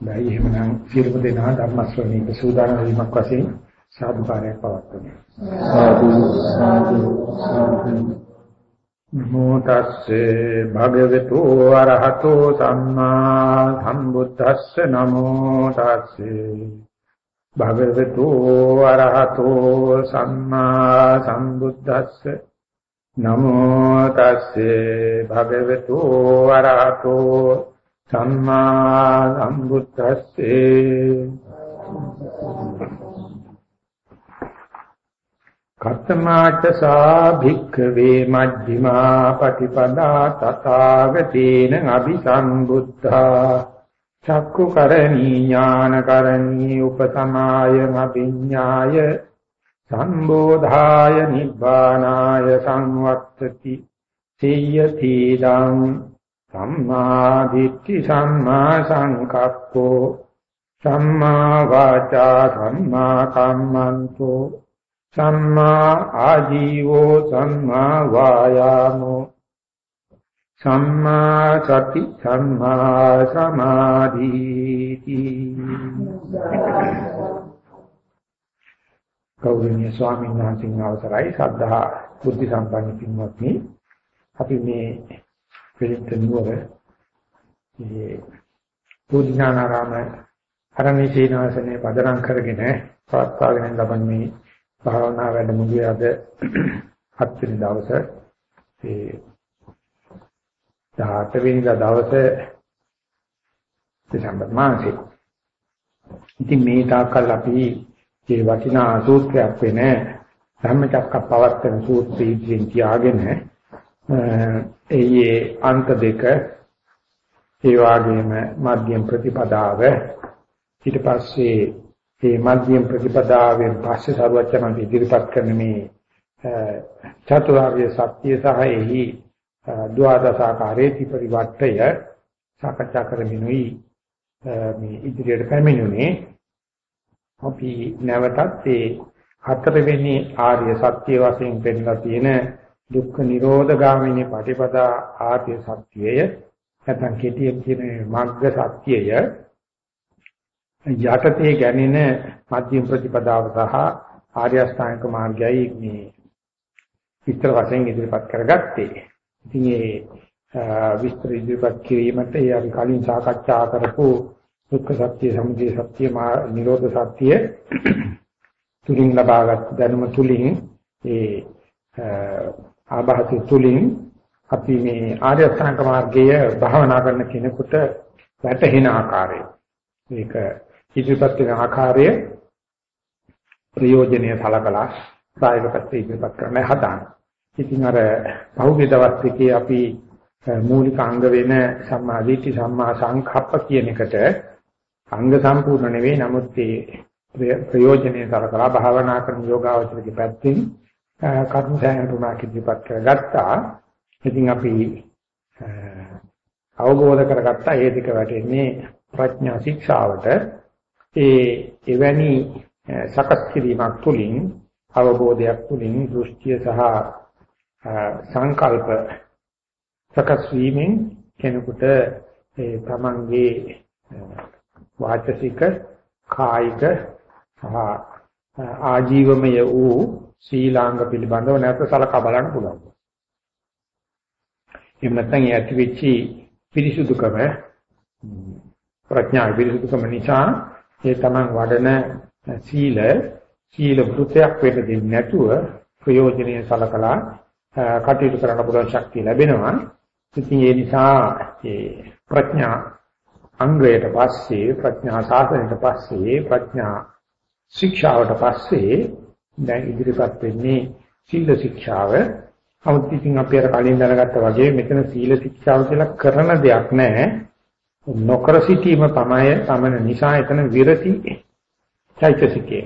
දැයි එහෙමනම් සියලුම දෙනා ධර්ම ශ්‍රවණීක සූදානම් වීමක් වශයෙන් සාදුකාරයක් පවත්වමු. සාදු සාදු සාදු නමෝ තස්සේ භගවතු වරහතෝ සම්මා සම්බුද්දස්ස නමෝ තස්සේ භගවතු වරහතෝ සම්මා සම්බුද්දස්ස නමෝ තස්සේ භගවතු වරහතෝ සම්මා සම්බුද්දස්සේ කත්තමාච සාභික්ඛවේ මජ්ක්‍ධිමා පටිපදා තථාගතේන අபிසම්බුද්ධා චක්කු කරණී ඥාන කරණී උපසමාය අභිඥාය සම්බෝධාය නිබ්බානාය සංවත්තති සියති දං සම්මා දිට්ඨි සම්මා සංකප්පෝ සම්මා වාචා සම්මා කම්මන්තෝ සම්මා ආජීවෝ සම්මා වායාමෝ සම්මා සති සම්මා සමාධිති ගෞරවනීය ස්වාමීන් වහන්සේගේ අවසරයි. සද්ධා බුද්ධ සම්පන්න පින්වත්නි අපි මේ පිළිත් නුවර මේ පුඥානාරාම හරණී සීනාසනේ පදනම් කරගෙන පවත්වාගෙන ලබන්නේ භාවනා වැඩමුළුවේ අද හත් වෙනි දවසේ. ඒ 18 වෙනිදා දවසේ දෙසැම්බර් මාසයේ ඉතින් මේ තාක්කල් අපි මේ වටිනා සූත්‍රයක් වෙන ධම්මචක්කප්පවත්තන සූත්‍රය ඉදිරියෙන් තියාගෙන එයේ අන්ත දෙක ඒ වගේම මධ්‍යම ප්‍රතිපදාව. ඊට පස්සේ මේ මධ්‍යම ප්‍රතිපදාවෙන් පස්සේ සර්වචනන් ඉදිරිපත් කරන මේ චතුරාර්ය සත්‍ය සහ එහි ද්වාදසාකාරයේ පරිවර්තය සාකච්ඡා කරමිනුයි මේ ඉදිරියට පැමිණුනේ. අපි නැවතත් මේ හතරවෙනි ආර්ය සත්‍ය වශයෙන් පෙන්නලා තියෙන දුක්ඛ නිරෝධ ගාමිනී පටිපදා ආර්ය සත්‍යය නැත්නම් කෙටියෙන් කියන මග්ග සත්‍යය යටතේ ගැනෙන මධ්‍යම ප්‍රතිපදාව සහ ආර්ය අෂ්ටාංග මාර්ගයයි මේ විස්තර වශයෙන් ඉදිරිපත් කරගත්තේ. ඉතින් මේ විස්තර ඉදිරිපත් කිරීමට ඒ අපි කලින් සාකච්ඡා කරපු දුක්ඛ සත්‍ය, සමුදය සත්‍ය, නිරෝධ සත්‍ය තුලින් ලබාගත් දැනුම තුලින් ඒ ආභාසය තුලින් අපි මේ ආර්ය අෂ්ටාංග මාර්ගය භාවනා කරන කෙනෙකුට වැටහෙන ආකාරය මේක ඉදිරිපත් වෙන ආකාරය ප්‍රයෝජනීය සලකලා ප්‍රායෝගිකව ඉදිරිපත් කරන්න හදාන. ඉතින් අර පහුගිය දවස් දෙකේ අපි මූලික අංග වෙන සම්මා දිට්ඨි සම්මා සංකප්ප කියන එකට අංග සම්පූර්ණ නෙවෙයි නමුත් ඒ ප්‍රයෝජනීය සලකලා භාවනා කරන යෝගාවචරයේ පැත්තෙන් කර්ම සෑහන තුනක් ඉදිරිපත් කරගත්තා. ඉතින් අපි අවබෝධ කරගත්තා ඒ දෙක වැටෙන්නේ ප්‍රඥා ශික්ෂාවට. ඒ එවැනි සකස් කිරීමක් තුළින් අවබෝධයක් තුළින් දෘෂ්ටිය සහ සංකල්ප සකස් වීමෙන් කෙනෙකුට ඒ තමන්ගේ වාචසික කායික සහ ආජීවමය වූ ශ්‍රීලාංග පිළිබඳව නැවත සලකා බලන්න පුළුවන්. එහෙම නැත්නම් ඒ ඇති වෙච්චි පිරිසුදුකම ප්‍රඥා පිරිසුදුකම නිසා ඒ තමන් වඩන සීල සීල වෘතයක් වෙන්න දෙන්නේ නැතුව ප්‍රයෝජනෙයි සලකලා කටයුතු කරන්න පුළුවන් ශක්තිය ලැබෙනවා. ඉතින් ඒ නිසා ඒ ප්‍රඥා අංගයට පස්සේ ප්‍රඥා සාසනයට පස්සේ ප්‍රඥා ශික්ෂාවට පස්සේ දැන් ඉදිරිපත් වෙන්නේ සීල ශික්ෂාව. නමුත් ඉතින් අපි අර කලින් දැනගත්තා වගේ මෙතන සීල ශික්ෂාව කියලා කරන දෙයක් නැහැ. නොකර සිටීම තමයි තමන නිසා එතන විරති චෛතසිකේ.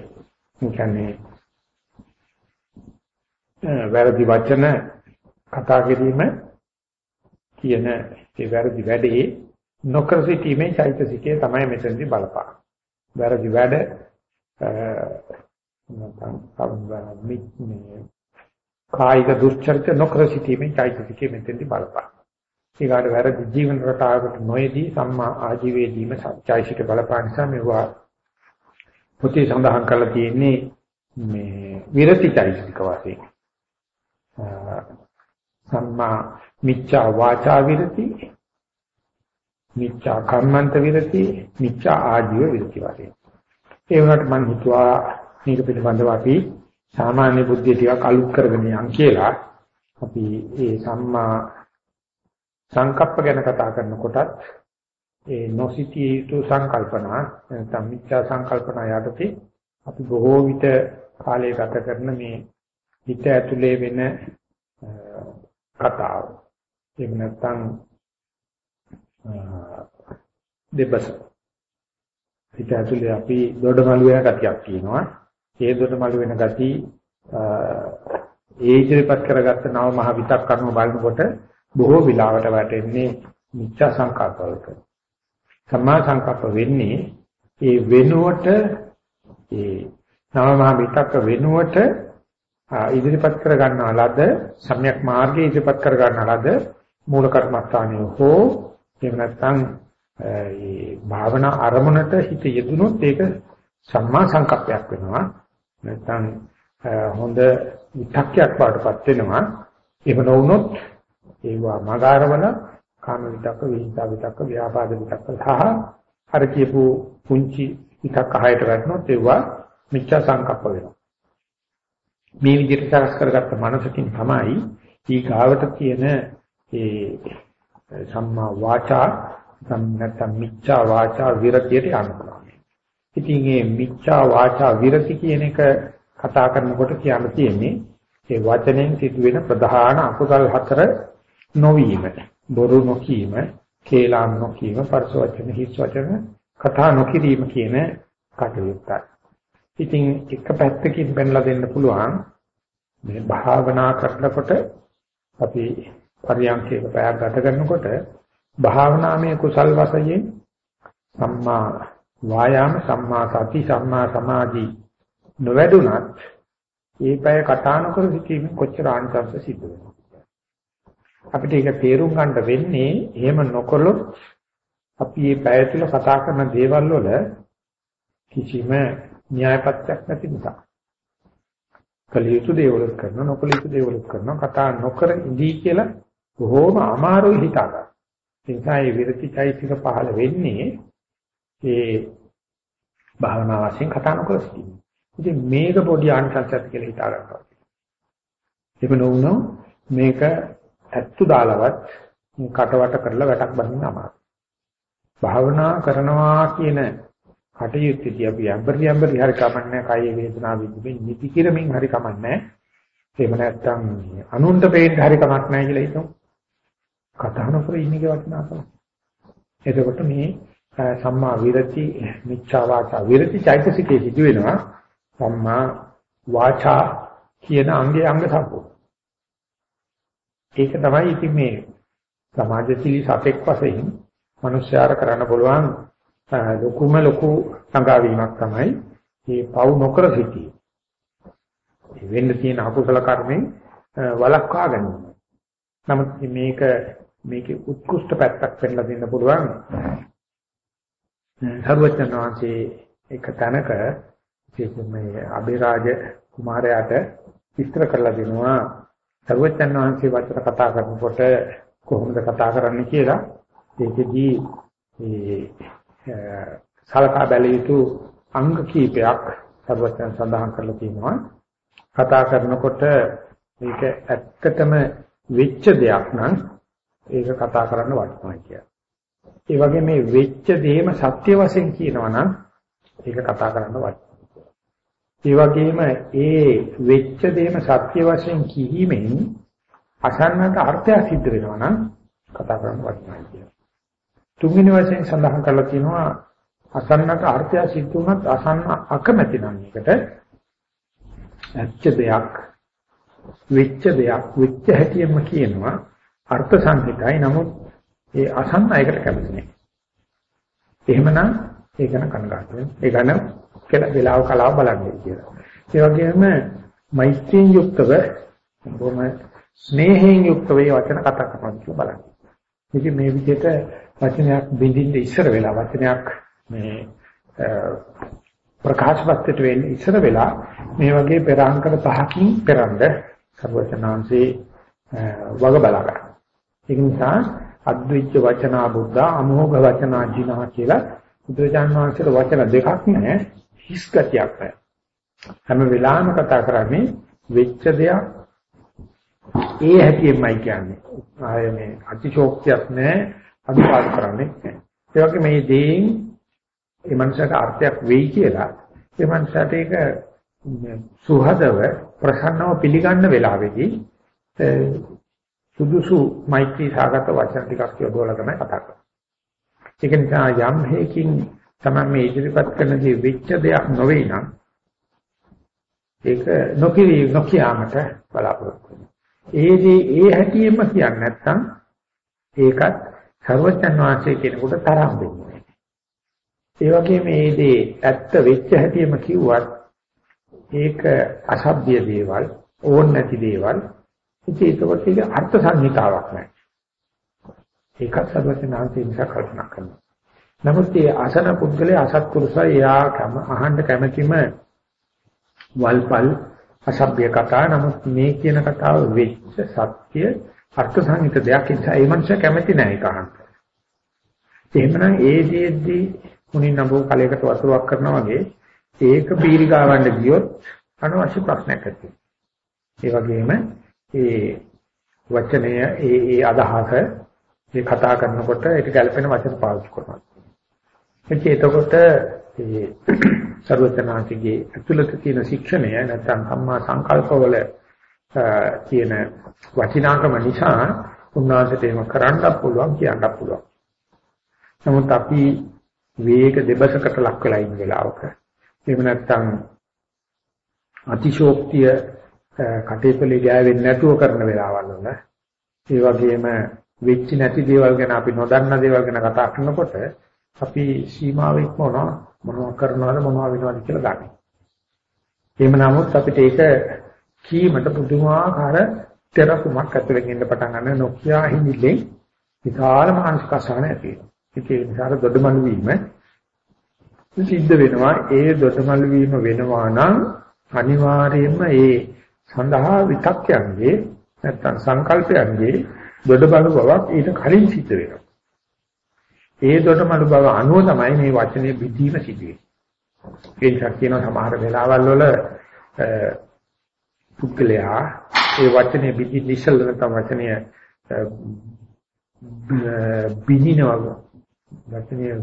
කියන්නේ වැරදි වචන කතා කිරීම කියන ඒ වැරදි වැඩේ නොකර සිටීමේ චෛතසිකේ තමයි මෙතනදී බලපාන. වැරදි වැඩ නැත්නම් මේ කායික දුස්චරිත නොකර සිටීමේ চৈতසිකයේ මෙතෙන්දි බලපාන. ඊගාට වැරදි ජීවන රටාවකට නොයේදී සම්මා ආජීවයේදීම සත්‍යයිසික බලපාන නිසා මේවා පොතේ සඳහන් කරලා තියෙන්නේ මේ විරතිචෛසික වශයෙන් සම්මා මිච්ඡා වාචා විරති මිච්ඡා කම්මන්ත විරති මිච්ඡා ආජීව විරති වශයෙන් ඒ වුණාට මම හිතුවා මේක පිළිබඳව අපි සාමාන්‍ය බුද්ධිය ටිකක් අලුත් කරගෙන යන් කියලා අපි මේ සම්මා සංකප්ප ගැන කතා කරනකොටත් ඒ නොසිතිය යුතු සංකල්පනා නැත්නම් මිච්ඡා සංකල්පනා යටතේ අපි බොහෝ විට කාලය ගත කරන මේ හිත ඇතුලේ වෙන කතාව. එහෙම නැත්නම් දෙබස. හිත ඇතුලේ අපි දොඩමළු වෙන ගතියක් තියෙනවා. ඒ දොඩමළු වෙන ගති ඒ ඉදිරිපත් කරගත්ත නව මහ විතක් කරන බලනකොට බොහෝ විලාවට වැටෙන්නේ මිච්ඡා සංකල්පවලට. සම්මා සංකල්ප වෙන්නේ ඒ වෙනුවට ඒ නව මහ විතක් වෙනුවට ඉදිරිපත් කර ගන්නා ලද සම්‍යක් මාර්ගයේ ඉදිරිපත් කර ගන්නා ලද මූල කර්මස්ථානයේ හෝ එහෙම නැත්නම් ඒ භාවනා අරමුණට හිත යෙදුනොත් ඒක සම්මා සංකප්පයක් වෙනවා නැත්නම් හොඳ විතක්යක් වඩපත් වෙනවා එහෙම නොවුනොත් ඒවා මගාරවල කාම විතක්ක විහිංසා විතක්ක ව්‍යාපාද විතක්ක සහ අර කියපු පුංචි විතක්ක හයට වැටුනොත් ඒවා මිච්ඡා සංකප්ප වෙනවා මේ විදිහට සකස් කරගත්ත මනසකින් තමයි ඊගාවට තියෙන ඒ සම්මා වාචා නැත්නම් මිච්ඡා වාචා විරතියට යනවා. ඉතින් මේ මිච්ඡා වාචා විරති කියන එක කතා කරනකොට කියන්න තියෙන්නේ ඒ වචනෙන් සිදුවෙන ප්‍රධාන අකුසල් හතර නොවීම. බොරු නොකීම, කේලාම් නොකීම, පරස වචන, හිස් වචන, කතා නොකිරීම කියන කටයුත්තයි. ඉතින් එක පැත්තකින් පෙන්ලා දෙන්න පුළුවන් මේ භාවනා කරනකොට අපි පරියන්කේක පැයක් ගත කරනකොට භාවනාමය කුසල් වශයෙන් සම්මා වායාම සම්මා සති සම්මා සමාධි නොවැඩුණත් ඒ පැය කතාන කර සිටීමෙන් කොච්චර ආනිසංස සිද්ධ වෙනවද අපිට ඒක තේරුම් ගන්න වෙන්නේ එහෙම නොකළොත් අපි මේ පැය තුල කතා කරන දේවල් වල කිසිම න්‍යායපත්‍යක් නැති නිසා. කලියුතු දේවලුත් කරනවා නොකල යුතු දේවලුත් කරනවා කතා නොකර ඉඳී කියලා බොහෝම අමාරුයි හිතා ගන්න. ඒ නිසා මේ විරතිචෛතික පහළ වෙන්නේ ඒ භාවනා වශයෙන් කතා නොකර සිටීම. ඉතින් මේක පොඩි ආනිසංසයක් කියලා හිතා ගන්නවා. ඒක නොවුනොත් මේක ඇත්තු දාලවත් කටවට කරලා වැටක් බඳින්න අමාරුයි. භාවනා කරනවා කියන කටයුත්තේදී අපි යම්බරි යම්බරි හරි කමන්නේ කය වේදනාව විඳින්න නිති කිරමින් හරි කමන්නේ එහෙම නැත්නම් අනුන්ට පේන්න හරි කමක් නැහැ කියලා හිතමු කතා නොකර ඉන්නේ වටිනාකම එතකොට මේ සම්මා විරති මිච්ඡා වාචා විරති චෛතසිකේ සිදු වෙනවා සම්මා වාචා කියන අංගයේ අංග සම්පූර්ණ ඒක තමයි ඉතින් මේ සමාජශීලී සතෙක් වශයෙන් මිනිස්යාර කරන්න පුළුවන් ලොකුම ලොකු සංගාවීමක් තමයි මේ පව් නොකර සිටීම. වෙන්න තියෙන අකුසල කර්මෙන් වළක්වා ගැනීම. නමුත් මේක මේකේ උත්කෘෂ්ඨ පැත්තක් වෙන්න දෙන්න පුළුවන්. සර්වඥාන් වහන්සේ එක තැනක මේ අබිරාජ කුමාරයාට විස්තර කරලා දෙනවා සර්වඥාන් වහන්සේ වචන කතා කරනකොට කොහොමද කතා කරන්න කියලා ඒකෙදී සලකා බැලිය යුතු අංග කීපයක් සර්වඥයන් සඳහන් කරලා තියෙනවා. කතා කරනකොට මේක ඇත්තටම වෙච්ච දෙයක් නම් ඒක කතා කරන්න වටිනවා කියලා. ඒ වගේ මේ වෙච්ච දේම සත්‍ය වශයෙන් කියනවා නම් ඒක කතා කරන්න වටිනවා. ඒ වගේම ඒ වෙච්ච දේම සත්‍ය වශයෙන් කීමෙන් අසන්නට අර්ථය සිද්ධ වෙනවා නම් කතා කරන්න වටිනවා කියලා. තුන්වෙනි වශයෙන් සඳහන් කරලා තියෙනවා අසන්නක අර්ථය සිද්ධ වුණත් අසන්න අකමැති නම් එකට ඇච්ච දෙයක් වෙච්ච දෙයක් වෙච්ච හැටියෙම කියනවා අර්ථ සංහිතයි නමුත් ඒ අසන්න එකට කැමති නැහැ. එහෙමනම් ඒක න කනගාටු වෙන. ඒ ගන්න කියලා වෙලාව කලාව බලන්නේ කියලා. ඒ වගේම මෛත්‍රියෙන් යුක්තව බොහොම ස්නේහයෙන් යුක්තව වචන කතා කරනවා කියලා බලන්න. ඉතින් මේ විදිහට වචනයක් බින්දින්න ඉස්සර වෙලා වචනයක් මේ ප්‍රකාශපත්ට වෙන්නේ ඉස්සර වෙලා මේ වගේ පෙරාංකර පහකින් පෙරඳ සර්වචනාංශේ වග බලා ගන්න. ඒක නිසා අද්විච්ච වචනා බුද්ධ අමෝඝ වචනා ජිනා කියලා බුදුරජාණන් වහන්සේට වචන දෙකක් නැහැ හිස් ගතියක් නැහැ. හැම වෙලාවෙම කතා කරන්නේ වෙච්ච දෙයක් ඒ හැටියෙන්මයි කියන්නේ. ආය මේ අතිශෝක්තියක් නැහැ අනුපාත කරන්නේ නැහැ. ඒ වගේ මේ දේෙන් ඒ මනසට අර්ථයක් වෙයි කියලා ඒ මනසට ඒක සුහදව ප්‍රසන්නව පිළිගන්න වෙලාවේදී සුදුසු මෛත්‍රී සාගත වචන ටිකක් යොදවලා තමයි කතා කරන්නේ. ඒක නිසා යම් හේකින් තමයි මේ ඉදිරිපත් කරන දේ වෙච්ච දෙයක් නොවේ නම් ඒක නොකිරි නොකියාමට බලාපොරොත්තු වෙනවා. ඒ දේ ඒ හැටියෙම කියන්නේ නැත්නම් ඒකත් සර්වඥ වාසයේ කෙනෙකුට තරම් වෙන්නේ. ඒ වගේම මේ දේ ඇත්ත වෙච්ච හැටියෙම කිව්වත් ඒක අසභ්‍ය දේවල්, ඕන නැති දේවල්. ඉතින් ඒකට ඒක අර්ථ සංහිතාවක් නැහැ. ඒකත් සර්වඥාන්සේ නිසා කල්පනා කරනවා. නමුත් මේ අසන පුද්ගලයා අසත්පුරුෂයා යා කම අහන්න කැමැතිම වල්පල් අසභ්‍ය කතා නමුත් මේ කියන කතාව වෙච්ච සත්‍ය අර්ථ සංහිත දෙයක් නිසා ඒ මනුස්සයා කැමති නැහැ ඒක අහන්න. එහෙමනම් ඒ දෙයේදී මුණින් නබෝ කලයකට වතුරක් කරනවා වගේ ඒක පීරිකාවන්න ගියොත් අනවශ්‍ය ප්‍රශ්නයක් ඇති ඒ වගේම ඒ වචනය ඒ ඒ අදහස මේ කතා කරනකොට ඒක ගැළපෙන වචන පාවිච්චි කරනවා. එතකොට ඒ ਸਰවඥාතිගේ ඇතුළත තියෙන ශික්ෂණය නැත්නම් සම්මා සංකල්පවල කියන වචිනාකම නිසා උන්වහන්සේට එහෙම කරන්න පුළුවන් කියන්න පුළුවන්. නමුත් අපි වේග දෙබසකට ලක් වෙලා ඉන්න වෙලාවක එහෙම නැත්නම් අතිශෝක්තිය කටේපලේ ගෑවෙන්නේ නැතුව කරන වෙලාවල් වල ඒ වගේම වෙච්ච නැති දේවල් ගැන අපි නොදන්න දේවල් ගැන කතා කරනකොට අපි සීමාව ඉක්මවනවා මොනවා කරනවද මොනවා වෙනවද කියලා ගන්න. එහෙම නමුත් අපිට ඒක කීමට පුදුමාකාර තෙරකුමක් ඇතුලෙන් එන්න පටන් ගන්න නොකියා හිඳිල්ලෙන් විශාල මානසික අසහන ඇති වෙනවා. ඒ නිසා දොඩමළු වීම සිද්ධ වෙනවා. ඒ දොඩමළු වීම වෙනවා නම් අනිවාර්යයෙන්ම ඒ සඳහා විතක්යන්ගේ නැත්තම් සංකල්පයන්ගේ දොඩබළු බවක් ඊට කලින් සිද්ධ වෙනවා. ඒ දොඩමළු බව අනුව තමයි මේ වචනේ බිඳීම සිදුවේ. ඒ නිසා කියන සමහර වෙලාවල් වල පුද්ගලයා ඒ වචනේ බිඳින්න ඉස්සෙල්ලා නැත්නම් වචනය බිනිනවල වචනේ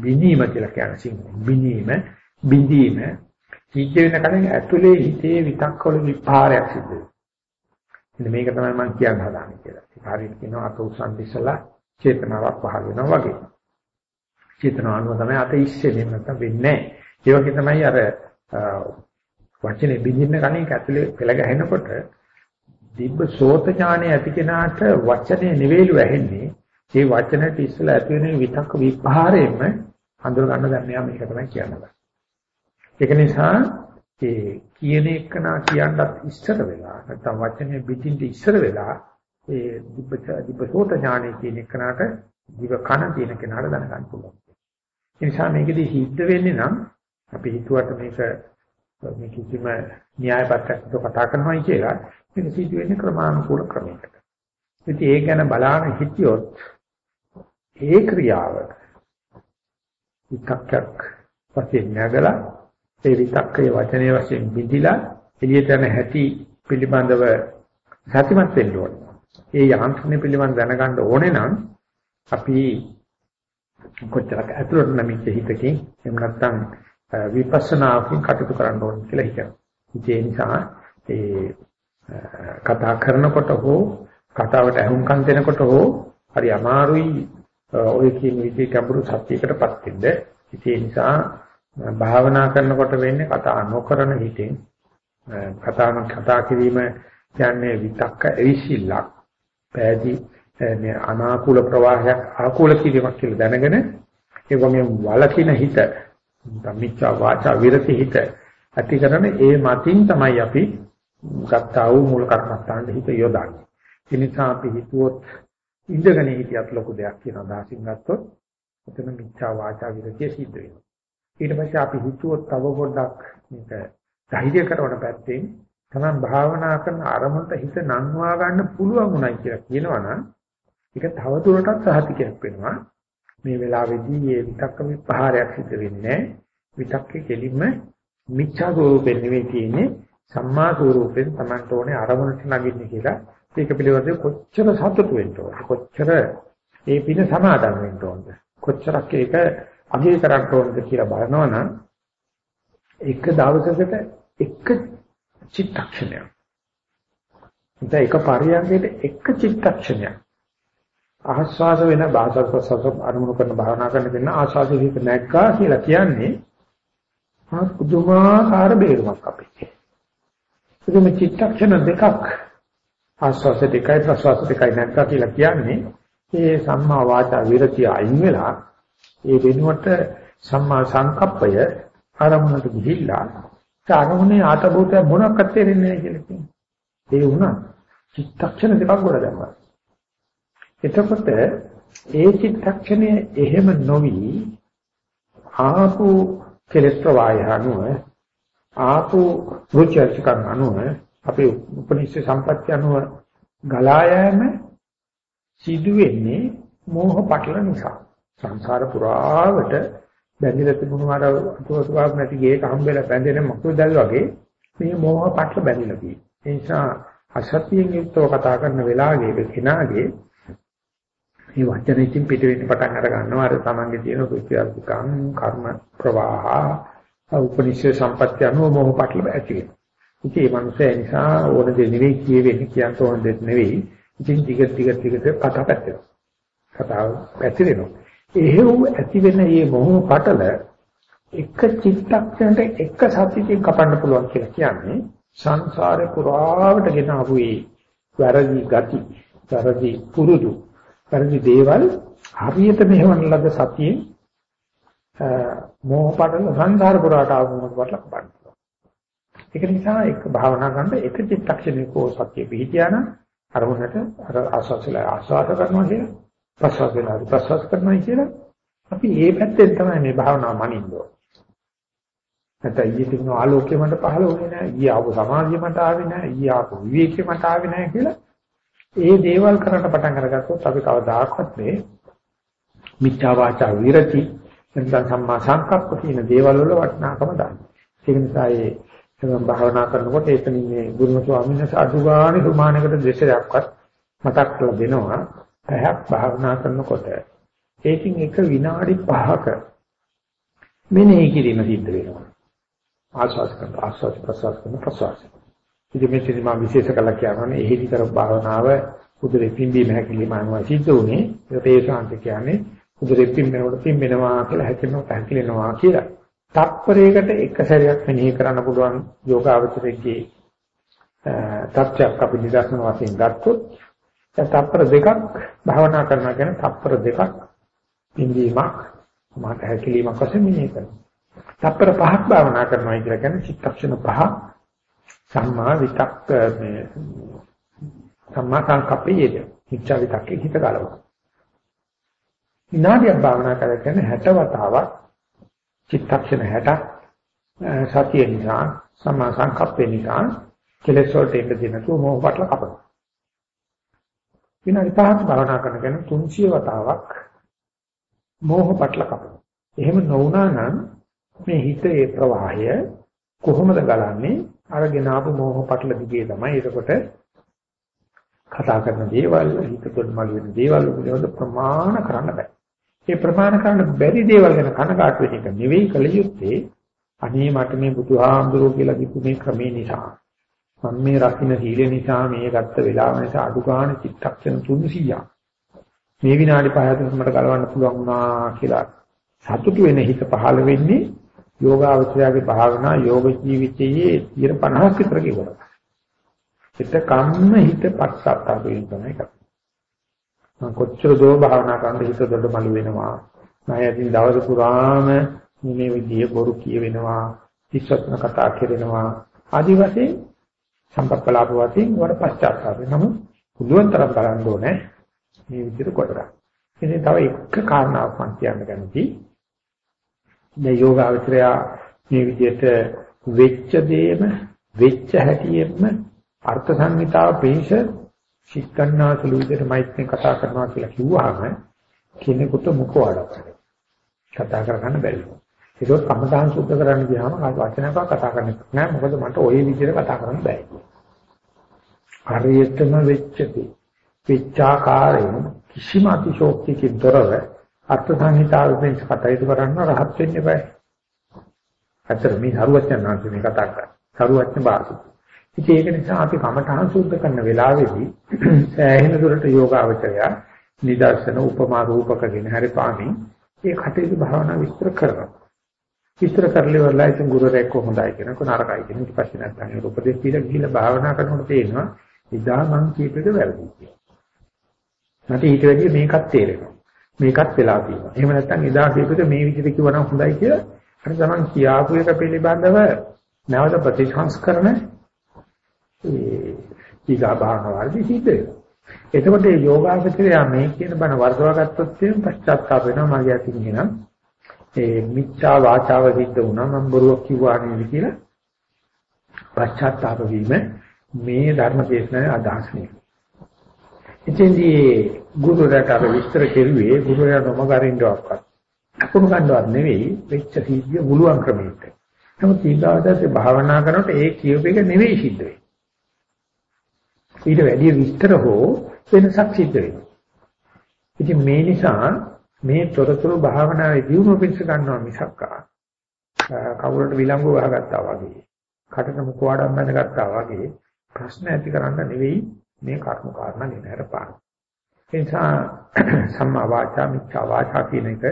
බිනීම කියලා කියන සිංහලෙන් බිනීම බිඳීම සිද්ධ වෙන කලින් ඇතුලේ හිතේ විතක්කවල විපාරයක් සිද්ධ වෙනවා. මේක තමයි මම කියන්න හදාන්නේ කියලා. ඒ හරියට කියනවා අත උස්සන් ඉස්සලා චේතනාවක් පහළ වෙනවා වගේ. චේතනාව තමයි අත ඉස්සෙන්නේ නැත්නම් වෙන්නේ නැහැ. ඒ වගේ තමයි අර වචනේ බින්දින්න කණේක ඇතුලේ පෙළ ගැහෙනකොට දිබ්බ සෝත ඥානය ඇති කෙනාට වචනේ නිවේලු ඇහෙන්නේ ඒ වචනට ඉස්සලා ඇති වෙන විතක්ක විපහාරයෙන්ම හඳුන ගන්න දැන් මෙයා මේක තමයි කියන්නේ. ඒක නිසා ඒ කියන එකනා කියන්නත් ඉස්සර වෙලා නැත්නම් වචනේ බින්දින්න ඉස්සර වෙලා ඒ දිබ්බ දිබ්බ සෝත ඥානය කියන එකනට දිව කන තියෙන කෙනාට දැනගන්න පුළුවන්. ඒ නිසා මේකදී සිද්ධ වෙන්නේ නම් අපි හිතුවට මේක මේ කිසිම න්‍යාය පත්‍රයකට කතා කරනවායි කියලා මේක සිද්ධ වෙන්නේ ක්‍රමානුකූල ක්‍රමයකට. ඉතින් ඒක ගැන බලාගෙන හිටියොත් ඒ ක්‍රියාව විතක්කක් වශයෙන් නැගලා ඒ විතක්කේ වචනේ වශයෙන් බිඳිලා එළියට යන හැටි පිළිබඳව සතිමත් වෙන්න ඕනේ. ඒ යාන්ත්‍රණය පිළිබඳව දැනගන්න ඕනේ නම් අපි කොච්චරක් ඇතුළට නැමිච්ච හිතකින් එහෙම නැත්නම් විපස්සනාකින් කටයුතු කරන්න ඕනේ කියලා හිතනවා. ඒ නිසා ඒ කතා කරනකොට හෝ කතාවට අහුම්කම් දෙනකොට හෝ හරි අමාරුයි ඔය කියන විදිහේ ගැඹුරු සත්‍යයකටපත් වෙන්න. ඒ නිසා භාවනා කරනකොට වෙන්නේ කතා නොකරන හිතෙන් කතා කතා කිරීම කියන්නේ විතක්ක ඇවිසිල්ලක් පෑදී මේ අනාකූල ප්‍රවාහයක් ආකූල කිරීමක් කියලා දැනගෙන ඒ වගේම වලකින හිත මිච්ඡා වාචා විරති හිත ඇති කරන ඒ මතින් තමයි අපි ගත්තා වූ මූල කර්මස්ථානයේ හිත යොදන්නේ. ඒ නිසා අපි හිතුවොත් ඉඳගෙන හිටියත් ලොකු දෙයක් කියන අදහසින් ගත්තොත් එතන මිච්ඡා වාචා විරතිය සිද්ධ වෙනවා. ඊට පස්සේ අපි හිතුවොත් තව පොඩ්ඩක් මේක ධෛර්ය කරන පැත්තෙන් තමයි භාවනා කරන අරමුණට හිත නංවා ගන්න පුළුවන් උනායි කියලා කියනවනම් ඒක තව දුරටත් සහතිකයක් වෙනවා. මේ වෙලාවේදී මේ විතක්ක විපහාරයක් සිද්ධ වෙන්නේ විතක්කේ කෙලින්ම මිච්ඡා ස්වරූපෙන් නෙවෙයි තියෙන්නේ. සම්මා ස්වරූපෙන් Tamanට ඕනේ අරමුණට නගින්නේ කියලා. ඒක පිළිබඳව කොච්චර සතුටු වෙන්න ඕනද කොච්චර ඒ පින සමාදම් වෙන්න ඕනද? කොච්චරක් ඒක අගය කරන්න ඕනද කියලා බලනවනම් එක දවසකට එක චිත්තක්ෂණයක් ඉතින් එක පරියන්කේට එක චිත්තක්ෂණයක් ආස්වාද වෙන භාෂා ප්‍රසස අනුමුණු කරන භාවනා කරන දෙන්න ආස්වාද හිත නැග්ගා කියලා කියන්නේ ආ පුදුමාකාර බේරුමක් අපිට. ඒක මේ චිත්තක්ෂණ දෙකක් ආස්වාද දෙකයි ප්‍රසවාස දෙකයි නැග්ගා කියලා කියන්නේ ඒ සම්මා වාචා විරතිය අයින් වෙලා ඒ වෙනුවට සම්මා සංකප්පය ආරමුණට ගිහිල්ලා ආරමුණේ ආතබෝතය මොනක්වත් තේරෙන්නේ නැහැ කියලා කියනවා. ඒ වුණා චිත්තක්ෂණ දෙකක් ගොඩ දැම්මා. එතකොට ඒ චිත්තක්ෂණය එහෙම නොවි ආපු කෙලස් ප්‍රවාහය අනුව ආපු රුචර්චකම් අනුව අපේ උපනිෂ්ඨ සම්පත්‍ය අනුව ගලා යෑම සිදු වෙන්නේ මෝහ පටල නිසා සංසාර පුරාවට බැඳිලා තිබුණු අර අතුවතුවක් නැති ගේක හම්බෙලා බැඳෙන මකුදල් වගේ මේ මෝහ පටල බැඳිලා තියෙනවා ඒ නිසා අසත්‍යයෙන් යුක්තව කතා කරන වෙලාවේ කෙනාගේ මේ වචනෙකින් පිට වෙන්න පටන් අර ගන්නවා අර තමන්ගේ තියෙන කුච්චාර්ථකම් කර්ම ප්‍රවාහ උපනිෂේ සම්පත්‍ය අනුව මොහ පටල ඇති වෙනවා. ඉතින් මේ මනුස්සය නිසා ඕන දෙ නෙවෙයි කියෙන්නේ කියන්න ඕන දෙයක් නෙවෙයි. ඉතින් ටික ටික ටික කතා පැත්තෙනවා. කතාව පැතිරෙනවා. එහෙව් ඇති වෙන මේ මොහ පටල එක චිත්තක්ෂණයට එක සතියකින් කපන්න පුළුවන් කියලා කියන්නේ සංසාරේ පුරාවට ගෙන ආපු වැරදි ගති, වැරදි පුරුදු වැරදි දේවල් හරියට මෙහෙවන ලද සතියේ මෝහ පටල සංසාර පුරාට ආවම වටලක් බලන්න. ඒක නිසා එක භාවනා කරන එක චිත්තක්ෂණිකෝ සතිය පිහිටියාන අරමුණට අර ආස්වාදලා ආස්වාද කරනවා කියලා ප්‍රසවාස වෙනවා ප්‍රසවාස කරනවා කියලා අපි මේ පැත්තෙන් තමයි මේ භාවනාව මනින්නේ. නැත්නම් ඊයේ තිබුණ ආලෝකය මට පහළ වුණේ නැහැ. ඊයේ ආපු සමාධිය මට ආවේ නැහැ. ඊයේ ආපු විවේකය මට ආවේ නැහැ කියලා ඒ දේවල් කරන්න පටන් අරගත්තොත් අපි කවදාකවත් මේ මිත්‍යා වාචා විරති නැත්නම් සම්මා සංකප්ප කියන දේවල් වල වටිනාකම දාන්න. ඒක නිසා ඒ එනම් භාවනා කරනකොට එතනින් මේ ගුරුම ස්වාමීන් වහන්සේ අදුගාණි සුමානකට දෙසයක්වත් මතක් කරලා දෙනවා. පැයක් භාවනා කරනකොට ඒකින් එක විනාඩි 5ක මෙනෙහි කිරීම සිද්ධ වෙනවා. ආස්වාද කරන ආස්වාද ප්‍රසවාස කරන ප්‍රසවාස. ඉතින් මේ සිනමා විශේෂ කළා කියන්නේ එහෙදි කර භාවනාව උදරේ පිම්බීම හැකිලිම අනුව සිද්ධ උනේ ඒක ඒ ශාන්ති කියන්නේ උදරේ පිම්බෙනකොට පිම්බෙනවා කියලා හැකිලෙනවා හැකිලෙනවා කියලා. තත්පරයකට එක සැරයක් මෙනෙහි කරන්න පුළුවන් යෝගාවචරයේ තත්ත්වයක් අපි නිදර්ශන වශයෙන් ගත්තොත් තත්පර දෙකක් භාවනා කරනවා කියන තත්පර දෙකක් පිම්බීමක් මාත හැකිලීමක් වශයෙන් මෙනෙහි කරනවා. තත්පර පහක් භාවනා කරනවා කියලා කියන්නේ චිත්තක්ෂණ පහක් සම්මා විතක්ක මේ සම්මා සංකප්පයේද ඉච්ඡා විතක්කේ හිත ගලවන. විනාඩියක් භාවනා කරගෙන 60 වතාවක් චිත්තක්ෂණ 60 සතිය නිසා සම්මා සංකප්පේ නිසා කෙලෙස් වලට එන්න දෙන තු මොහ වටල කපනවා. විනාඩි 5ක් භාවනා කරගෙන 300 වතාවක් මෝහ පටල කපනවා. එහෙම නොවුනා නම් මේ හිතේ ප්‍රවාහය කොහොමද ගලන්නේ? අරගෙන ආපු මෝහ පටල දිගේ තමයි එතකොට කතා කරන දේවල් හිත පොඩ්මල් වෙන දේවල් පිළිබඳ ප්‍රමාණ කරන්න බෑ. ඒ ප්‍රමාණ කරන්න බැරි දේවල් ගැන කනගාටු වෙන එක නෙවෙයි කල යුත්තේ. අනේ මට මේ බුදුහාමුදුරුවෝ කියලා දීපු මේ ක්‍රමේ නිසා මම මේ රකින්න සීල නිසා මේ ගත්ත වෙලාව නිසා අඩු ගන්න චිත්තක්ෂණ 300ක් මේ විනාඩි 5 මට ගලවන්න පුළුවන් වුණා කියලා සතුටු වෙන හිත පහළ වෙන්නේ යෝගාවචරයේ භාවනා යෝග ජීවිතයේ 50ක් විතර කිව්වා. හිත කම්ම හිත පස්සත්තාප වෙන තමයි කරන්නේ. මම කොච්චර දෝ භාවනා කරනද හිත දොඩ මළු වෙනවා. නැයදී දවස පුරාම මේ විදිය බොරු කියවෙනවා, ඉස්සත්න කතා කරනවා. ආදි වශයෙන් සම්පප්පලාප වශයෙන් වර පශ්චාත්තාප වෙනම පුළුවන් තරම් බලන්න ඕනේ. මේ විදිහට කොට ගන්න. ඉතින් තව එක කාරණාවක් මම කියන්න කැමතියි. දැන් යෝගාවචරය මේ විදිහට වෙච්ච දේම වෙච්ච හැටියෙම අර්ථ සංහිතාව පිළිස සික්කන්නාසලු විදිහට මෛත්‍රී කතා කරනවා කියලා කිව්වහම කෙනෙකුට මුඛ වඩක් කතා කරගන්න බැරි වෙනවා. ඒකත් කමදාන් සුද්ධ කරන්න ගියාම වචනයක් කතා කරන්න නෑ මොකද මට ওই විදිහට කතා කරන්න බෑ. හරියටම වෙච්චදී විචාකාරයෙන් කිසිම අතිශෝක්තියකින් තොරව අර්ථ සංහිතාවෙන් කටයුතු කරන්න රහත් වෙන්න බෑ. අතර මේ හරුවචන නම් මේ කතා කරන්නේ. හරුවචන බාසු. ඉතින් ඒක නිසා අපි කමඨහං සුද්ධ කරන වෙලාවේදී සෑහෙන දුරට යෝගාවචරය නිදර්ශන උපමා රූපක ගෙන හරි පාමින් ඒ කටයුතු භාවනා විස්තර කරනවා. විස්තර කරලි වලයි ඉතින් ගුරුවරයෙක් කොහොමදයි කියන කො නරකයි කියන ඊට පස්සේ නැත්නම් ඒ උපදේශ දීලා ගිහිල්ලා භාවනා කරනකොට තේරෙනවා ඉදා මං කීපෙක වැරදි කියලා. මට ඊට වැඩිය මේකත් තේරෙනවා. මේකත් වෙලා තියෙනවා. එහෙම නැත්නම් එදා කීපෙක මේ විදිහට කිව්වනම් හොඳයි කියලා අර තමන් කියාපු එක පිළිබඳව නැවත ප්‍රතිසංස්කරණ ඒ ඊගා භාවනාවල්දී සිද්ධ වෙනවා. එතකොට මේ යෝගාවචරය මේ කියන බණ වර්ධවා ගත්තොත් එම් පශ්චාත්තාප වෙනවා මගේ අතින් එනම් ඒ මිච්ඡා වාචාව සිද්ධ වුණා මම බොරුවක් කිව්වා නේද කියලා පශ්චාත්තාප වීම මේ ධර්ම දේශනාවේ අදහස් නෙවෙයි. එතෙන්දී ගුරුවරයාට අර විස්තර කෙරුවේ ගුරුවරයා නොමගරින්නවක්වත්. අකුණු ගන්නවත් නෙවෙයි වෙච්ච සිද්ධිය මුළුන් ක්‍රමයකට. නමුත් ඊගාවදසේ භාවනා කරනකොට ඒ කියූප එක නෙවෙයි සිද්ධ වෙන්නේ. ඊට වැඩි විස්තර හෝ වෙනසක් සිද්ධ වෙනවා. ඉතින් මේ නිසා මේ තොරතුරු භාවනාවේ දියුණුව පිණිස ගන්නවා මිසක් කවුරුට විලංගු ගහගත්තා වගේ කටට මුඛවඩම් බැඳගත්තා වගේ ප්‍රශ්න ඇති කරන්න නෙවෙයි මේ කර්ම කාරණා ගෙනහැරපාන. ඒ නිසා සම්මා වාචා මිච්ඡා වාචා කියන එක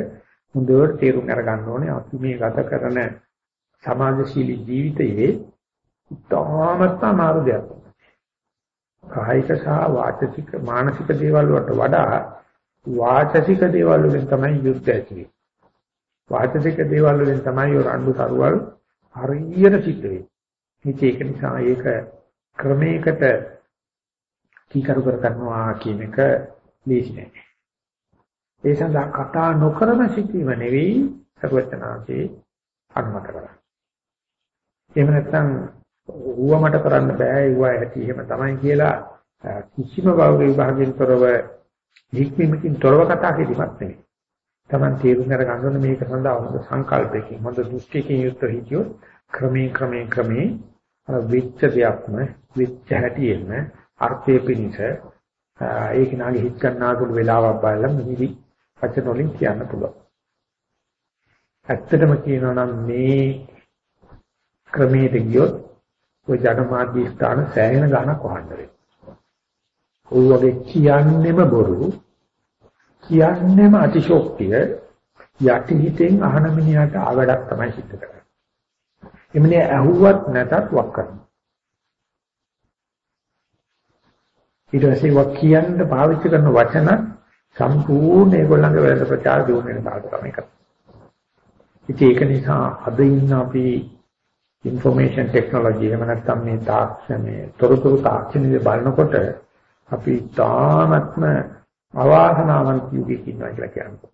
හොඳට තේරුම් අරගන්න ඕනේ අපි මේ ගත කරන සමාජශීලී ජීවිතයේ ඉතාමත් අමාරු දෙයක්. කායික සහ වාචික මානසික දේවල් වලට වඩා වාචසික දේවල් වලින් තමයි යුද්ධ ඇති වෙන්නේ. වාචසික දේවල් වලින් තමයි රණ්ඩු සරුවල් හරියට සිද්ධ වෙන්නේ. ඒක නිසා ඒක ක්‍රමයකට කීකරු කර ගන්නවා කියන එක ලේසි නෑ. ඒ සඳහා කතා නොකරම සිටීම නෙවෙයි සර්වඥාන්සේ අනුමත කරන්නේ. එහෙම නැත්නම් ඌව මට කරන්න බෑ ඌව ඇති එහෙම තමයි කියලා කිසිම බෞද්ධ විභාගයෙන් තොරව හික්මීමකින් තොරව කතා කිරීමක් නෙවෙයි. Taman තේරුම් අරගන්න ඕනේ මේක සඳහා හොඳ සංකල්පයකින් හොඳ දෘෂ්ටියකින් යුක්ත හිතියොත් ක්‍රමයෙන් ක්‍රමයෙන් ක්‍රමයෙන් අර විච්ඡ දෙයක්ම විච්ඡ හැටියෙම අර්ථයේ පිනිස ඒක නාගේ හිත ගන්නාසුළු වෙලාවක් බලලා මිහිරි වචන වලින් කියන්න පුළුවන්. ඇත්තටම කියනවා නම් මේ ක්‍රමයට ගියොත් ඔය ජනමාධ්‍ය ස්ථාන සෑහෙන ගාණක් වහන්න වෙනවා. ඔය වගේ කියන්නෙම බොරු කියන්නෙම අතිශෝක්තිය යටි හිතෙන් අහන මිනිහට ආවඩක් තමයි සිද්ධ කරන්නේ. එමුනේ ඇහුවත් නැතත් වක් කරනවා. ඊට පස්සේ වක් කියන්න පාවිච්චි කරන වචන සම්පූර්ණ ඒගොල්ලන්ගේ වැරද ප්‍රචාර දියුණු වෙන තාලට තමයි කරන්නේ. ඒක නිසා අද ඉන්න අපි ইনফরমේෂන් ටෙක්නොලොජි එහෙම නැත්නම් මේ තාක්ෂණය, තොරතුරු තාක්ෂණය බලනකොට අපි තාමත්ම අවාසනාවන්ත යුගයක ඉන්නවා කියලා කියනවා.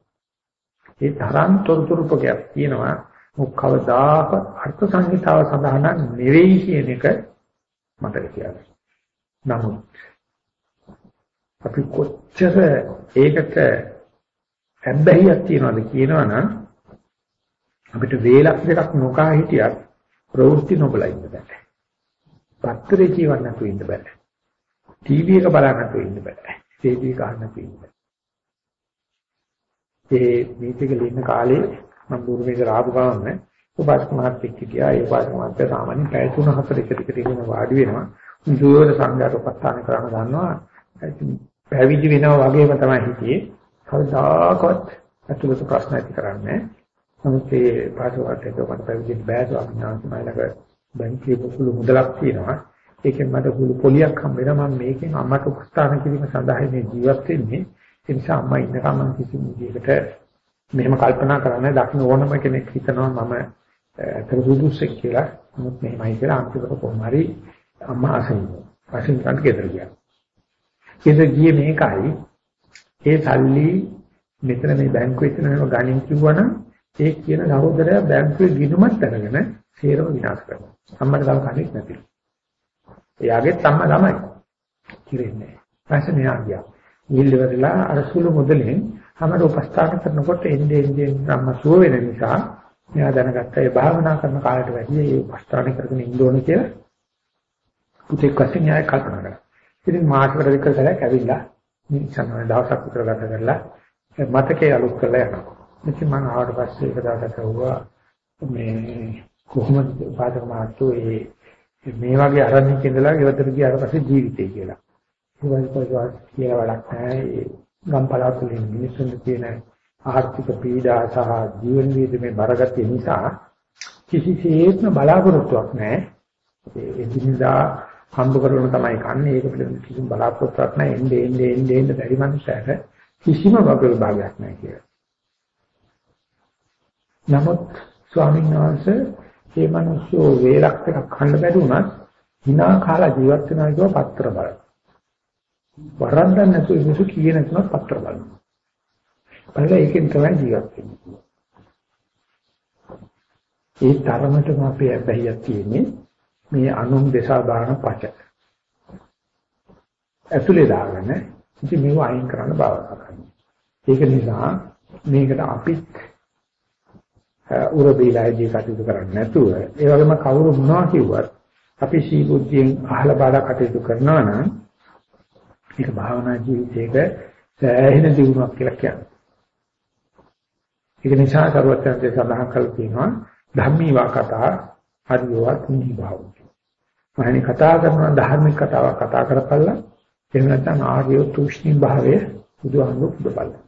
ඒ තරම් තොරතුරුපකයක් තියෙනවා මොකවදාක අර්ථ සංහිතාව සඳහන් නෙවෙයි කියන එක මතක තියාගන්න. නමුත් අපි කොච්චර ඒකට හැබැයික් තියනවද කියනවනම් අපිට වේලක් දෙකක් නොකා හිටියත් ප්‍රවෘත්ති නොබලා ඉන්න බෑ. පත්‍රේ කියවන්න නැතුව ඉන්න බෑ. ටීවී එක බලන්න නැතුව ඉන්න බෑ. ටීවී එක අහන්න නැතුව ඉන්න බෑ. ඒ මේකේ ඉන්න කාලේ මම බුරුමේක රාපු ගමන් උපාසක මහත්තයෙක් හිටියා. ඒ උපාසක මහත්තයා සාමාන්‍යයෙන් පැය 3-4 එකට එකට ඉගෙන වාඩි වෙනවා. දුර සංඝයාට උපස්ථාන කරන්න ගන්නවා. පැවිදි වෙනවා වගේම තමයි හිටියේ. කවදාකවත් අතුලත ප්‍රශ්න ඇති කරන්නේ නමුත් ඒ පාසලට ඒක මට පැවිදි බෑ ස්වාමීන් වහන්සේ මයිලක බැංකුවේ පොසුළු මුදලක් තියෙනවා. ඒකෙන් මට පුළු පොලියක් හම්බ වෙනවා. මම මේකෙන් අම්මට උපස්ථාන කිරීම සඳහා මේ ජීවත් වෙන්නේ. ඒ නිසා අම්මා ඉන්නකම් මම කිසි විදිහකට මෙහෙම කල්පනා කරන්නේ දකින්න ඕනම කෙනෙක් හිතනවා මම අතර සුදුසුෙක් කියලා. නමුත් මෙහෙමයි කියලා අන්තිමට කොහොම හරි අම්මා අසින් අසින් කන්ට ගෙදර ගියා. ගෙදර ගියේ මේකයි. ඒ සල්ලි මෙතන මේ බැංකුවේ තියෙන ගණන් කිව්වනම් ඒ කියන සහෝදරයා බැංකුවේ ගිණුමත් අරගෙන සේරම විනාශ කරනවා. අම්මට ගල් කණෙක් නැති. එයාගේ තම්ම ළමයි. කිරෙන්නේ. ඊපස්සේ මෙයා ගියා. නිල්ලවරලා අර සුළු මුදලෙන් අපර උපස්ථාන කරනකොට එන්නේ එන්නේ අම්ම සුව වෙන නිසා මෙයා දැනගත්තා ඒ භාවනා කරන කාලයට වැඩිය ඒ උපස්ථාන කරගෙන ඉන්න ඕනේ කියලා. පුතෙක් වශයෙන් න්යාය කල්පනා කරා. ඉතින් මාසකට දෙක සැරයක් ඇවිල්ලා සම්මත දවසක් විතර ගත කරලා මතකේ අලුත් කරලා යනවා. ඉතින් මම ආවට පස්සේ ඒක දාට කවුවා මේ කොහොමද පාදක මාත්තු ඒ මේ වගේ අරණික ඉඳලා ගෙවතට ගියාට පස්සේ ජීවිතේ කියලා. ඒ වගේ කියලා වැඩක් නැහැ. ඒ ගම් පළාත් වලින් මිනිස්සුන්ට තියෙන ආර්ථික පීඩා සහ ජීවන විද්‍යාවේ බරගතිය නිසා කිසිසේත්ම බලාපොරොත්තුවක් නැහැ. ඒ එදිනදා හම්බ කරගෙන තමයි කන්නේ. ඒක පිළිබඳ කිසිම බලාපොරොත්තුවක් නැහැ. එන්නේ එන්නේ එන්නේ එන්නේ බැරි මනුස්සයට කිසිම වගකීම් භාගයක් නැහැ කියලා. නමුත් ස්වාමීන් වහන්සේ මේ මිනිස්සු වේලක් එකක් කන්න බැරි වුණත් hina කාලා ජීවත් වෙනවා කියව පත්‍ර බලන. වරද්දක් නැතුව මිනිස්සු කියන තුනක් පත්‍ර බලනවා. බලලා ඒකෙන් තමයි ජීවත් වෙන්නේ. ඒ තරමටම අපේ ඇබ්බැහියක් තියෙන්නේ මේ අනුන් දෙසා දාන පච. ඇතුලේ දාගෙන ඉතින් මේව අයින් කරන්න බාරගන්න. ඒක නිසා මේකට අපිත් උර බීලාදී කටයුතු කරන්නේ නැතුව ඒ වගේම කවුරු මොනවා කිව්වත් අපි සීබුද්ධියෙන් අහලා බාලා කටයුතු කරනවා නම් ඒක භාවනා ජීවිතයක සෑහෙන දියුණුවක් කියලා කියන්නේ. ඒක නිසා සරුවත්යන්සේ සඳහන් කළා තියෙනවා ධම්මී වාකතා හරියවත් නිභාවති. මහණි කතා කරන ධර්මික කතාවක් කතා කරපළා එහෙම නැත්නම් ආර්ය තුෂ්ණි භාවය බුදුහාමුදුරු පුදපල්ලා.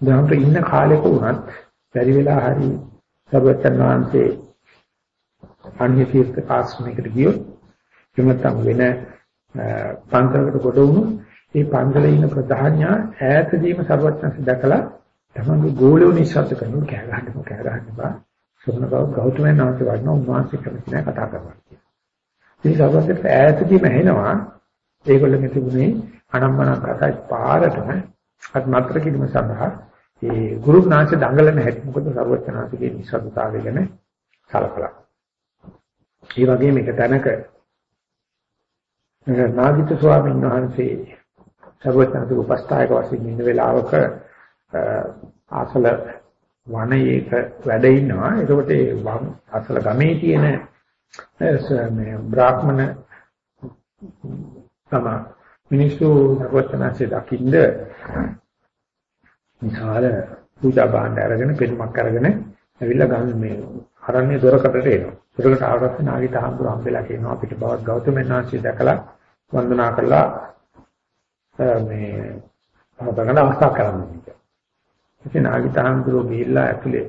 දැන් ඉන්න කාලෙක වුණත් බැරි වෙලා හරි සර්වචන් වහන්සේ අන්‍ය තීර්ථ ආශ්‍රමයකට ගියොත් එමෙතන වෙන පන්සලකට කොට වුණු ඒ පන්සලේ ඉන්න ප්‍රධාන්‍යා ඈතදීම සර්වඥන්සේ දැකලා තමන්ගේ ගෝලියෝ නිශ්ශබ්ද කරනවා කෑ ගහන්න කෑ ගහන්න බා සුමන බව ගෞතමයන් වහන්සේ වඩන උන්වහන්සේ කැමති නැහැ කතා කරනවා. මේ සර්වඥත් ඈතදීම ඇහෙනවා ඒගොල්ලෝ තිබුණේ අනම්මන කතා පාරටම අත් මාත්‍ර කිරීම සඳහා ඒ ගුරුනාංශ දඟලන හැටි මොකද සර්වඥාන්සේගේ නිශ්ශබ්දතාවය ගැන සලකලා. ඒ වගේ මේක තැනක නාගිත ස්වාමීන් වහන්සේ සර්වඥාන්සේ උපස්ථායක වශයෙන් ඉන්න වෙලාවක ආසල වනයේක වැඩ ඉන්නවා. එතකොට ඒ ආසල ගමේ තියෙන මේ බ්‍රාහ්මණ තම මිනිස්සු සර්වඥාන්සේ දකින්ද විශාල පූජා භාණ්ඩ අරගෙන පෙනුමක් අරගෙන ඇවිල්ලා ගන්න මේ අරණ්‍ය දොරකඩට එනවා. දොරකට ආවට පස්සේ නාගිත හඳුර හම්බෙලා කියනවා අපිට බවත් ගෞතමයන් වහන්සේ දැකලා වන්දනා කළා මේ අපගණ අවස්ථා කරන්නේ කියලා. ඉතින් නාගිත හඳුර ගිහිල්ලා ඇතුලේ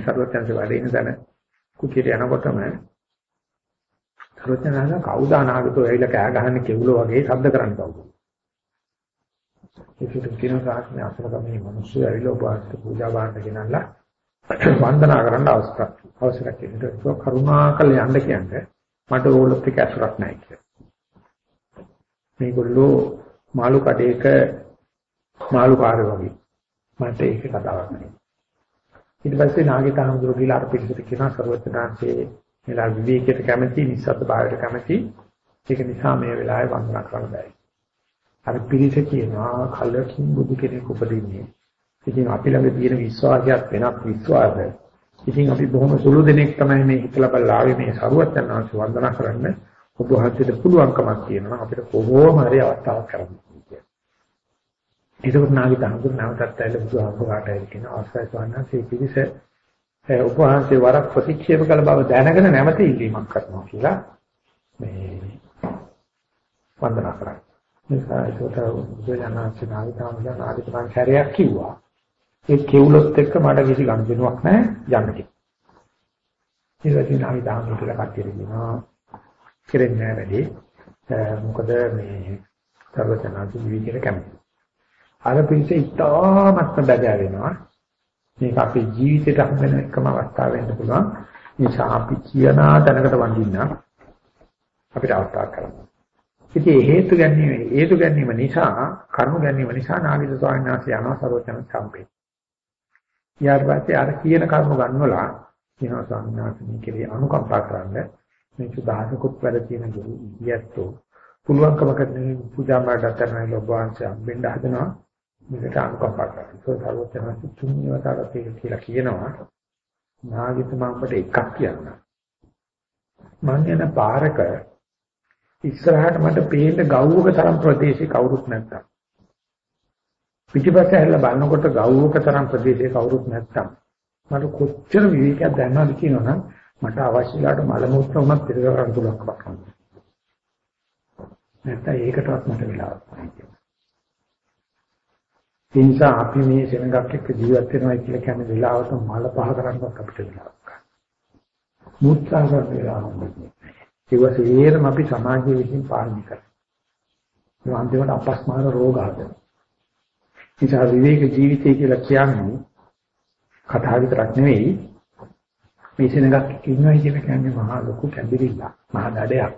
සර්වඥන්සේ වැඩ ඉන්න තැන කුටියට යනකොටම සර්වඥාන කවුද අනාගතෝ ඇවිල්ලා කෑ ගහන්නේ කෙවුලෝ වගේ ශබ්ද කරන්න කවුද? ඒකට කියන සාක්ෂි අසලකමේ මිනිස්සු ඇවිල්ලා උපවාස පූජා බාන්න ගෙනල්ලා වන්දනා කරන්න අවස්ථා අවශ්‍යයි කියන එක කරුණාකර යන්න කියන්නේ මට ඕලොත් එක ඇසුරක් නැහැ කියලා. මේගොල්ලෝ මාළු කඩේක මාළු කාර්ය වගේ මට ඒක කතාවක් නෙවෙයි. ඊට පස්සේ නාගිතාහඳුරු කියලා අර පිළිසෙට කියන සර්වඥාන්සේ මෙලා විවේකයට කැමති නිස්සත් භාවයට කැමති ඒක නිසා මේ වෙලාවේ වන්දනා කරන්න බෑ. අර පිරිස කියනවා කලකින් බුදු කෙනෙක් උපදින්නේ. ඉතින් අපි ළඟ තියෙන විශ්වාසයක් වෙනත් විශ්වාසයක්. ඉතින් අපි බොහොම සුළු දෙනෙක් තමයි මේ හිතලා බලලා ආවේ මේ සරුවත් යන ආශි වන්දනා කරන්න. ඔබ වහන්සේට පුළුවන්කමක් තියෙනවා අපිට කොහොම හරි අවස්ථාවක් කරගන්න කියලා. ඒක නාගිත හඳුන නැවතත් ඇවිල්ලා බුදුහාමුදුරට කියන අවස්ථාවේ ස්වාමීන් පිරිස ඔබ වහන්සේ වරක් ප්‍රතික්ෂේප කළ බව දැනගෙන නැවත ඉල්ලීමක් කරනවා කියලා මේ වන්දනා කරා. නිසා ඒකට බුදුජානනාංශ නාවිතාවුන් ආදිපතන් හැරයක් කිව්වා. ඒ කෙවුලොත් එක්ක මට කිසි ගනුදෙනුවක් නැහැ යන්න කිව්වා. ඊට නාවිතාවුන් කියලා කට්ටිය කියනවා කෙරෙන්නේ නැහැ වැඩි. මොකද මේ සර්වචනාති ජීවිතේට කැමති. අර පිළිස ඉතාමත්ම බැහැ වෙනවා. මේක අපේ ජීවිතේට හම්බෙන එකම අවස්ථාව වෙන්න පුළුවන්. නිසා අපි කියන තැනකට වඳින්න අපිට අවස්ථාවක් කරනවා. ඉතින් හේතු ගැනීම හේතු ගැනීම නිසා කර්ම ගැනීම නිසා නාගිද ස්වාමීන් වහන්සේ යනවා සරෝජන සම්පේ. ඊට පස්සේ අර කියන කර්ම ගන්නවලා කියනවා ස්වාමීන් වහන්සේ මේ කෙරේ අනුකම්පා කරන්න මේ සුදාහකුත් වැඩ තියෙන ගියත්තෝ පුළුවන්කමකට පූජා මාඩට කරන ලෝභාංශ අම්බෙන්ද හදනවා මේකට අනුකම්පා කරන්න. ඒක සරෝජන තුන්වතාවට කියලා කියනවා නාගිත මම්බට එකක් කියන්න. මං යන පාරක ඉස්සරහට මට පේන්න ගව්වක තරම් ප්‍රදේශේ කවුරුත් නැත්තම්. පිටිපස්ස හැරලා බලනකොට ගව්වක තරම් ප්‍රදේශේ කවුරුත් නැත්තම් මට කොච්චර විවේකයක් දැනනවද කියනවනම් මට අවශ්‍යලාට මල මුත්‍ර උනත් පිළිගන්න පුළුවන් කමක් නැහැ. නැත්තම් ඒකටවත් මට වෙලාවක් නැහැ. ඒ නිසා අපි මේ සෙනඟක් එක්ක ජීවත් වෙනවා කියලා කියන්නේ වෙලාවට මල පහ කරන්නවත් අපිට වෙලාවක් නැහැ. මුත්‍රා කරන වෙලාවක් නැහැ. ඒක සියරම අපි සමාජයේ විසින් පාලනය කරනවා. ඒ අන්තිමට අපස්මාර රෝග හදනවා. නිසා විවේක ජීවිතය කියලා කියන්නේ කතාව විතරක් නෙවෙයි මේ සෙනඟක් ඉන්නවා කියන කියන්නේ මහා ලොකු කැඹිරිල්ල මහා දඩයක්.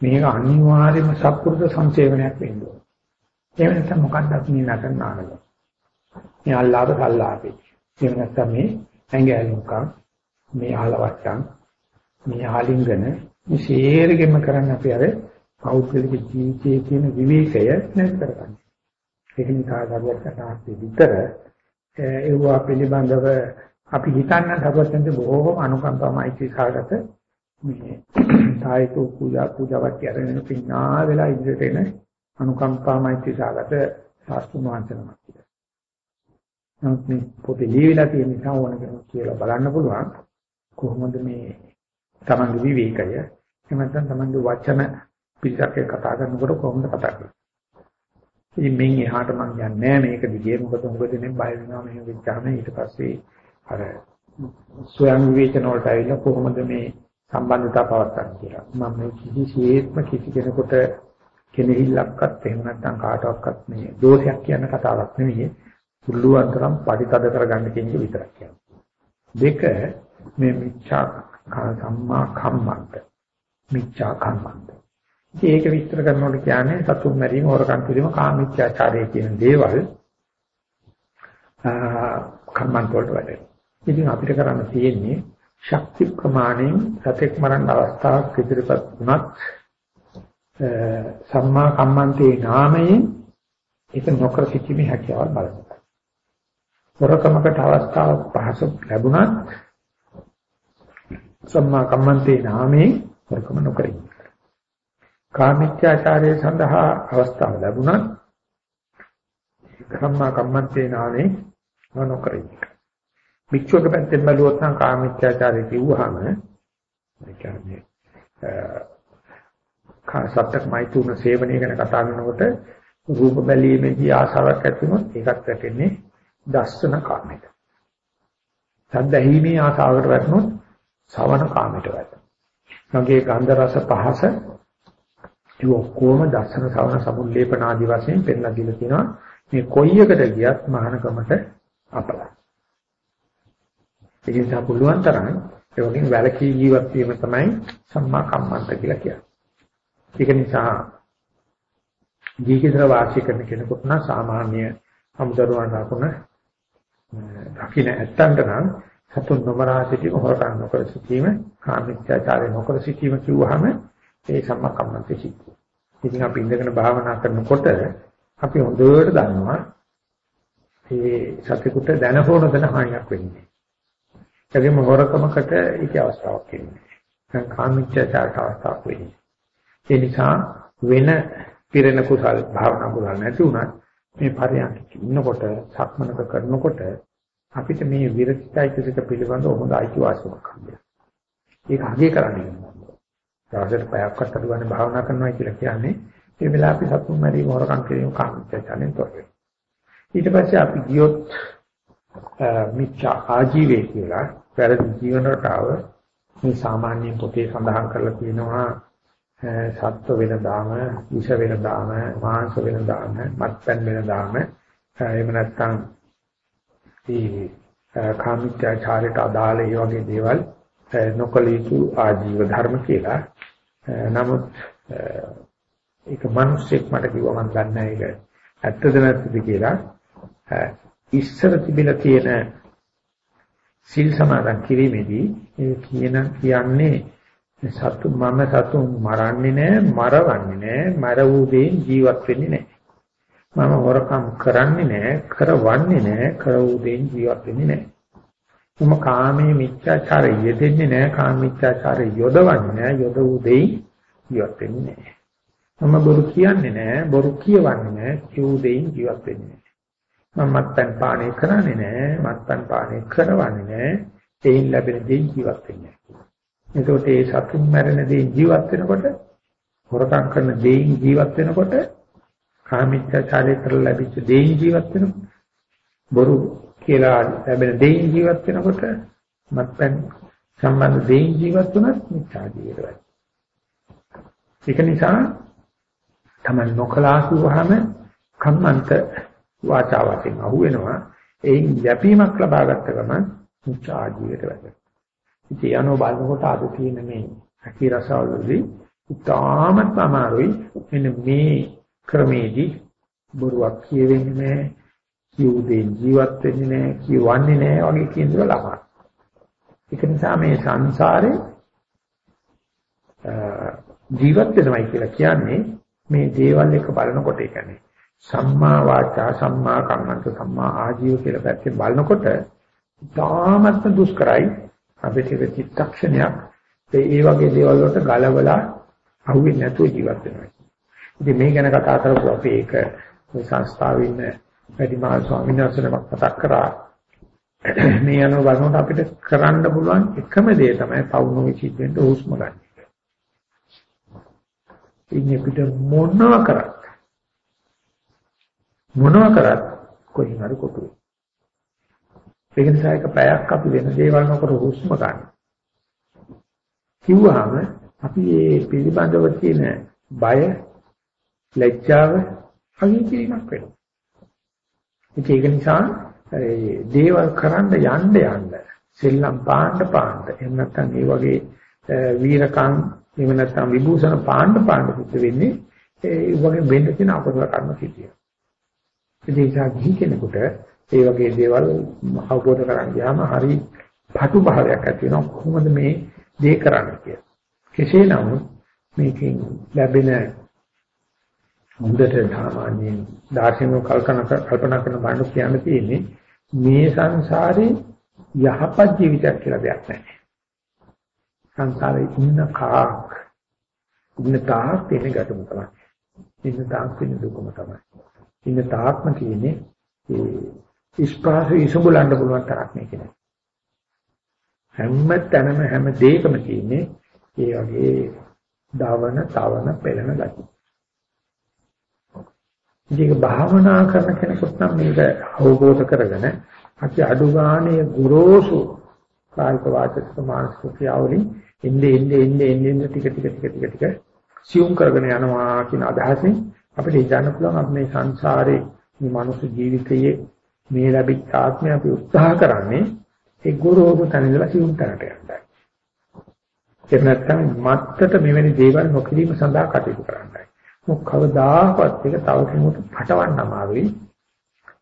මේක අනිවාර්යයෙන්ම සත්පුරුෂ සංසේවනයක් වෙන්න ඕන. එහෙම නැත්නම් මොකක්ද අපි මේ නටන නානද? මේ අල්ලාප සල්ලාපේ. එහෙම නැත්නම් මේ ඇඟැලුම්කම් මේ ආලවට්ටම් මේ ආලිංගන මේ ශේරගෙම කරන්න අපි අර පෞද්ගලික ජීවිතයේ තියෙන විවේකය නැති කරගන්න. ඒක නිසා දරුවචනාස්ති විතර ඒවා පිළිබඳව අපි හිතන්න දරුවචන්ට බොහෝම අනුකම්පාවයි සාගත මේ සායතු පූජා පූජාවක් කරගෙන පින්නා වෙලා ඉදිරියට එන අනුකම්පාවයි සාගත සාස්තු මහන්සනමක් කියලා. නමුත් මේ පොතේ ලියවිලා තියෙන නිසා ඕන කෙනෙක් කියලා බලන්න පුළුවන් කොහොමද මේ තමන්ගේ විවේකය. එහෙම නැත්නම් තමන්ගේ වචන පිටක කතා කරනකොට කොහොමද කතා කරන්නේ? ඉතින් මෙන් එහාට මම යන්නේ මේක දිගේ මොකද මොකද නේ බය වෙනවා මෙහෙම වෙච්චාම. ඊට පස්සේ අර ස්වයං විවේචන වලට ඇවිල්ලා කොහොමද මේ සම්බන්ධතාව පවත්වන්නේ කියලා. මම මේ කිසිසේත්ම කිසි කෙනෙකුට කෙනෙහිල්ලක්වත් එහෙම නැත්නම් කාටවත් මේ දෝෂයක් කියන කතාවක් නෙවෙයි. පුළුවන් තරම් පරිතද කරගන්න කියන එක විතරක් කියනවා. දෙක මේ මිච්ඡා සම්මා කම්මන්ත මිච්ඡා කම්මන්ත ඒක විස්තර කරනකොට කියන්නේ සතුන් මැරීම හොරකම් කිරීම කාමීච්ඡාචාරය කියන දේවල් කම්මන්ත වලට වැඩේ. ඉතින් අපිට කරන්න තියෙන්නේ ශක්ති ප්‍රමාණයෙන් සතෙක් මරණ අවස්ථාවක් ඉදිරිපත් වුණත් සම්මා කම්මන්තේ නාමයෙන් ඒක නොකර සිටීමේ හැකියාව බලන්න. හොරකමකට අවස්ථාවක් පහසු ලැබුණත් සම්මා කම්මන්තේ නාමේ වරකම නොකරයි. කාමීත්‍යාචාරය සඳහා අවස්ථාව ලැබුණත් සම්මා කම්මන්තේ නාමේ නොකරයි. වික්ෂෝක පැත්තෙන් බැලුවොත් නම් කාමීත්‍යාචාරය කිව්වහම ඒ කියන්නේ සත්‍යක් මෛතුන සේවනය ගැන කතා කරනකොට රූප බැලීමේදී ආසාවක් ඇති වුණොත් ඒකත් වැටෙන්නේ දස්සන කාමයට. සද්ද ඇහිීමේ ආසාවකට වැටුණොත් සවන කාමයට වැටෙනවා. මගේ ගන්ධ රස පහස ඒ ඔක්කොම දර්ශන සවන සමුල්ලේපන ආදි වශයෙන් පෙන්ලා දීලා තියෙනවා. මේ කොයි එකට ගියත් මහානකමට අපලයි. ඒ නිසා පුළුවන් තරම් ඒ වගේ වැලකී ජීවත් වීම තමයි සම්මා කම්මන්ත කියලා කියන්නේ. ඒක නිසා ජීවිතය වාසය කරන කෙනෙකුට නම් සාමාන්‍ය අමුදරුවන් රකුණ රකින්න hm, ඇත්තන්ට නම් සතුන් නොමරා සිටීම හොරකම් නොකර සිටීම කාමීත්‍යාචාරය නොකර සිටීම කිව්වහම ඒ සම්මකම්මන්ත සිද්ධ. ඉතින් අපි ඉඳගෙන භාවනා කරනකොට අපි හොඳට දන්නවා මේ සතිකුට දැන හොන දැන හානියක් වෙන්නේ. ඒකෙම හොරකමකට ඒක අවස්ථාවක් වෙන්නේ. දැන් කාමීත්‍යාචාරට අවස්ථාවක් වෙන්නේ. ඒ නිසා වෙන පිරෙන කුසල් භාවනා කුසල් නැති වුණත් මේ පරියන්ක ඉන්නකොට සක්මනක කරනකොට අපිට මේ විරතියිතික පිළිබඳව හොඳ අයිතිවාසිකමක් හම්බෙනවා. ඒක අගය කරන්නේ නෑ. දවසට පැයක්වත් අඩු ගන්න භාවනා කරනවා කියලා කියන්නේ මේ වෙලාවේ අපි සතුන් මැරීම හොරකම් කිරීම කාමච්ඡාචාරයෙන් තොර වෙනවා. ඊට පස්සේ අපි ගියොත් මිච්ඡා ආජීවයේ කියලා වැරදි ජීවන රටාව මේ සාමාන්‍ය පොතේ සඳහන් කරලා තියෙනවා සත්ව වෙන දාම, විෂ වෙන දාම, මාංශ වෙන දාම, මත්පැන් වෙන දාම, එහෙම නැත්නම් ඒ කාමීත්‍යාචාරයට අදාළ ඒ වගේ දේවල් නොකල යුතු ආජීව ධර්ම කියලා. නමුත් ඒක මිනිස්සෙක් මට කිව්වා මම දන්නේ නැහැ ඒක ඇත්තද නැත්තද කියලා ඉස්සර තිබිලා තියෙන සිල් සමාදන් කිරීමේදී ඒ කියන කියන්නේ සතු මම සතුන් මරන්නේ නැහැ මරවන්නේ නැහැ මර වූ දෙයින් ජීවත් වෙන්නේ නැහැ මම හොරකම් කරන්නේ නැහැ කරවන්නේ නැහැ කර වූ දෙයින් ජීවත් වෙන්නේ නැහැ මම කාමයේ මිත්‍යාචාරය යෙදෙන්නේ නැහැ කාම මිත්‍යාචාරය යොදවන්නේ නැහැ යොද වූ දෙයින් ජීවත් වෙන්නේ නැහැ මම බොරු කියන්නේ නැහැ බොරු කියවන්නේ නැහැ කිව් දෙයින් ජීවත් වෙන්නේ නැහැ මම මත්පැන් පානය කරන්නේ නැහැ මත්පැන් පානය කරවන්නේ නැහැ දෙයින් ලැබෙන දෙයින් ජීවත් වෙන්නේ නැහැ එතකොට ඒ සතුන් මැරෙන දෙයින් ජීවත් වෙනකොට හොරකම් කරන දෙයින් ජීවත් වෙනකොට කාමීත්‍යාචාරය කරලා ලැබිච්ච දෙයින් ජීවත් වෙනකොට බොරු කියලා ලැබෙන දෙයින් ජීවත් වෙනකොට මත්පැන් සම්බන්ධ දෙයින් ජීවත් වුණත් මිත්‍යා ජීවිතයි. ඒක නිසා තමයි නොකලා කිව්වහම කම්මන්ත වාචාවකින් අහුවෙනවා. එයින් යැපීමක් ලබා ගත්ත ගමන් මිත්‍යා ජීවිත වෙනවා. ඉතින් යනෝ බලනකොට අද තියෙන මේ අකී රසවලදී ඉතාමත් අමාරුයි මෙන්න මේ ක්‍රමේදී බොරුවක් කියවෙන්නේ කියුදෙන් ජීවත් වෙන්නේ නැහැ කියවන්නේ නැහැ වගේ කියන දේ ලබන. ඒක නිසා මේ සංසාරේ ජීවත් වෙනවයි කියලා කියන්නේ මේ දේවල් එක බලනකොට ඒ කියන්නේ සම්මා වාචා සම්මා කම්මන්ත සම්මා ආජීව කියලා පැත්තෙන් බලනකොට තාමත්ම දුෂ්කරයි අපිට චිත්තක්ෂණයක් ඒ වගේ දේවල් වලට ගලවලා අහුවෙන්නේ නැතුව ජීවත් වෙනවා. ඉතින් මේ ගැන කතා කරපුවා අපි ඒක සංස්ථාවේ ඉන්න වැඩිමහල් ස්වාමීන් වහන්සේනමක් මතක් කරා මේ අනුව බලනකොට අපිට කරන්න පුළුවන් එකම දේ තමයි පවුන විචිත් වෙන්න හුස්ම ගන්න. ඉන්නේ පිට මොනව කරත් මොනව කරත් කොහෙන් හරි කොටුවේ. ඒක නිසා එක පැයක් අපි වෙන දේවල් නොකර හුස්ම ගන්න. කිව්වහම අපි මේ පිළිබඳව තියෙන බය, ලැජ්ජාව අගින් කිරීමක් වෙනවා. ඒක නිසා දේවල් කරන්න යන්න යන්න සෙල්ලම් පාණ්ඩ පාණ්ඩ එහෙම නැත්නම් මේ වගේ වීරකම් එහෙම නැත්නම් විභූෂණ පාණ්ඩ පාණ්ඩ සිද්ධ වෙන්නේ ඒ වගේ වෙන්න තියෙන අපසල කර්ම සිද්ධිය. ඒ නිසා ගිහි කෙනෙකුට ඒ වගේ දේවල් අවබෝධ කරගන්න යාම හරි පටු භාවයක් ඇති වෙනවා කොහොමද මේ දේ කරන්නේ කියලා. කෙසේ නමුත් මේකෙන් ලැබෙන හොඳට සාමාන්‍යයෙන් දාර්ශනික කල්පනා කල්පනා කරන බණ්ඩු කියන්න තියෙන්නේ මේ සංසාරේ යහපත් ජීවිතයක් කියලා දෙයක් නැහැ. සංසාරේ ඉන්න කාක් ඉන්න තාක් තියෙන ගැටුම තමයි. ඉන්න තාක් තියෙන දුකම තමයි. ඉන්න තාක්ම තියෙන්නේ ඒ ඉස්පාසු ඉසුඹලන්න පුළුවන් තරක් මේක නෑ. හැම තැනම හැම දෙයකම තියෙන්නේ ඒ වගේ දවන, තවන, පෙළෙන ගැටුම. මේක භාවනා කරන කෙනෙකුට නම් මේක අවබෝධ කරගෙන අපි අඩු ගානේ ගුරුසු කායික වාචික මානසික ක්‍රියාවලින් එන්නේ එන්නේ එන්නේ එන්නේ ටික ටික ටික ටික ටික සියුම් කරගෙන යනවා කියන අදහසින් අපිට හිතන්න පුළුවන් අපි මේ සංසාරේ මේ මනුස්ස ජීවිතයේ මේ ලැබිච්ච ආත්මය අපි උත්සාහ කරන්නේ ඒ ගුරුවරු තනින්දලා සියුම් කරට යන්නයි. එහෙම නැත්නම් මත්තට මෙවැනි දේවල් නොකිරීම සඳහා කටයුතු කරන්නයි. මොකවදාකවත් එක තව කෙනෙකුට පටවන්න අමාරුයි.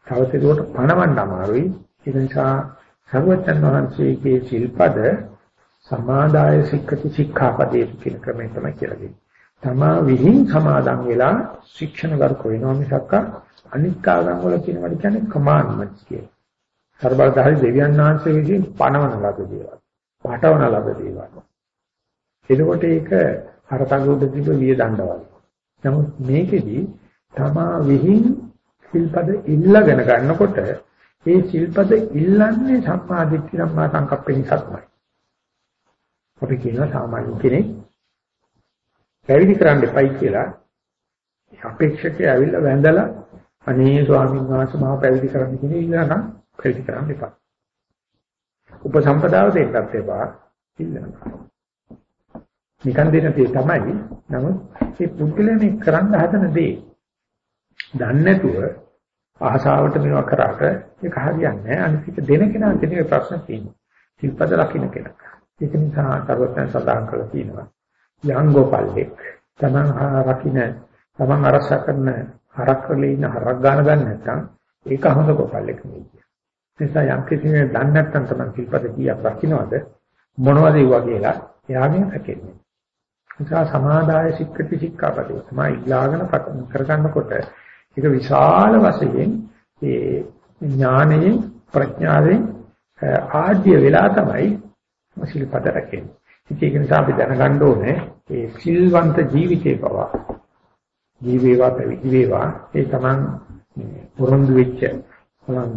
තව කෙනෙකුට පණවන්න අමාරුයි. ඒ නිසා සර්වචන් වහන්සේගේ ශිල්පද සමාදාය සික්කති ශික්ෂාපදේ කියන ක්‍රමය තමයි කියලා දෙන්නේ. තමා විහිං සමාදන් වෙලා ශික්ෂණ ගරුක වෙනවා මිසක් අනිත් ආගම් වල කියනවට කියන්නේ කමාන්ඩ්මන්ට්ස් කියලා. සර්බලධාරී දෙවියන් වහන්සේ විසින් පණවන ලද දේවල්. පටවන ලද දේවල්. එතකොට ඒක හරතඟුඩ තිබ්බ විය දණ්ඩවල. නමුත් මේකෙදි තමා විහිං සිල්පද ඉල්ලගෙන ගන්නකොට ඒ සිල්පද ඉල්ලන්නේ සම්මාදිට්ඨි සම්මා සංකප්පේ නිසාමයි. අපි කියනවා සාමාන්‍ය කෙනෙක් පැවිදි කරන්න එපයි කියලා අපේක්ෂකයා ඇවිල්ලා වැඳලා අනේ ස්වාමීන් වහන්සේ මාව පැවිදි කරන්න කියන ඉල්ලනවා පැවිදි කරන්න එපා. උපසම්පදාව දෙන්නත් එපා ඉල්ලනවා. නිකන් දෙන දේ තමයි. නමුත් මේ පුද්ගලයා මේ කරන්න හදන දේ දන්නේ නැතුව ආශාවට මේවා කරාට ඒක හරියන්නේ නැහැ. අනිත් දෙන කෙනා කෙනේ ප්‍රශ්න තියෙනවා. සිල්පද ලකින්න කෙනා. ඒක නිසා සර්වඥ සදාන් කළා තියෙනවා. යංගෝපල්ලෙක් තමන් රකින්න තමන් අරස කරන හරක් කරලා ඉන්න හරක් ගන්න ගන්න නැත්නම් ඒක හොඳ කොපල්ලෙක් නෙවෙයි. නිසා යම් කිසි කෙනෙක් දන්නේ නැත්නම් තමන් සිල්පද කීයක් රකින්නවද මොනවද ඒවා කියලා එයාගෙන් හැකෙන්නේ. නිසා සමාදාය සික්කති සික්කාපදේ තමයි ඉලාගෙන කරගන්නකොට ඒක විශාල වශයෙන් ඒ ඥානයෙන් ප්‍රඥාවෙන් ආද්‍ය වෙලා තමයි සිල්පද රැකෙන්නේ. ඒක නිසා අපි දැනගන්න ඕනේ ඒ සිල්වන්ත ජීවිතේ පවා ජීවේවා පැවිදි වේවා ඒ තමන් පොරොන්දු වෙච්ච තමන්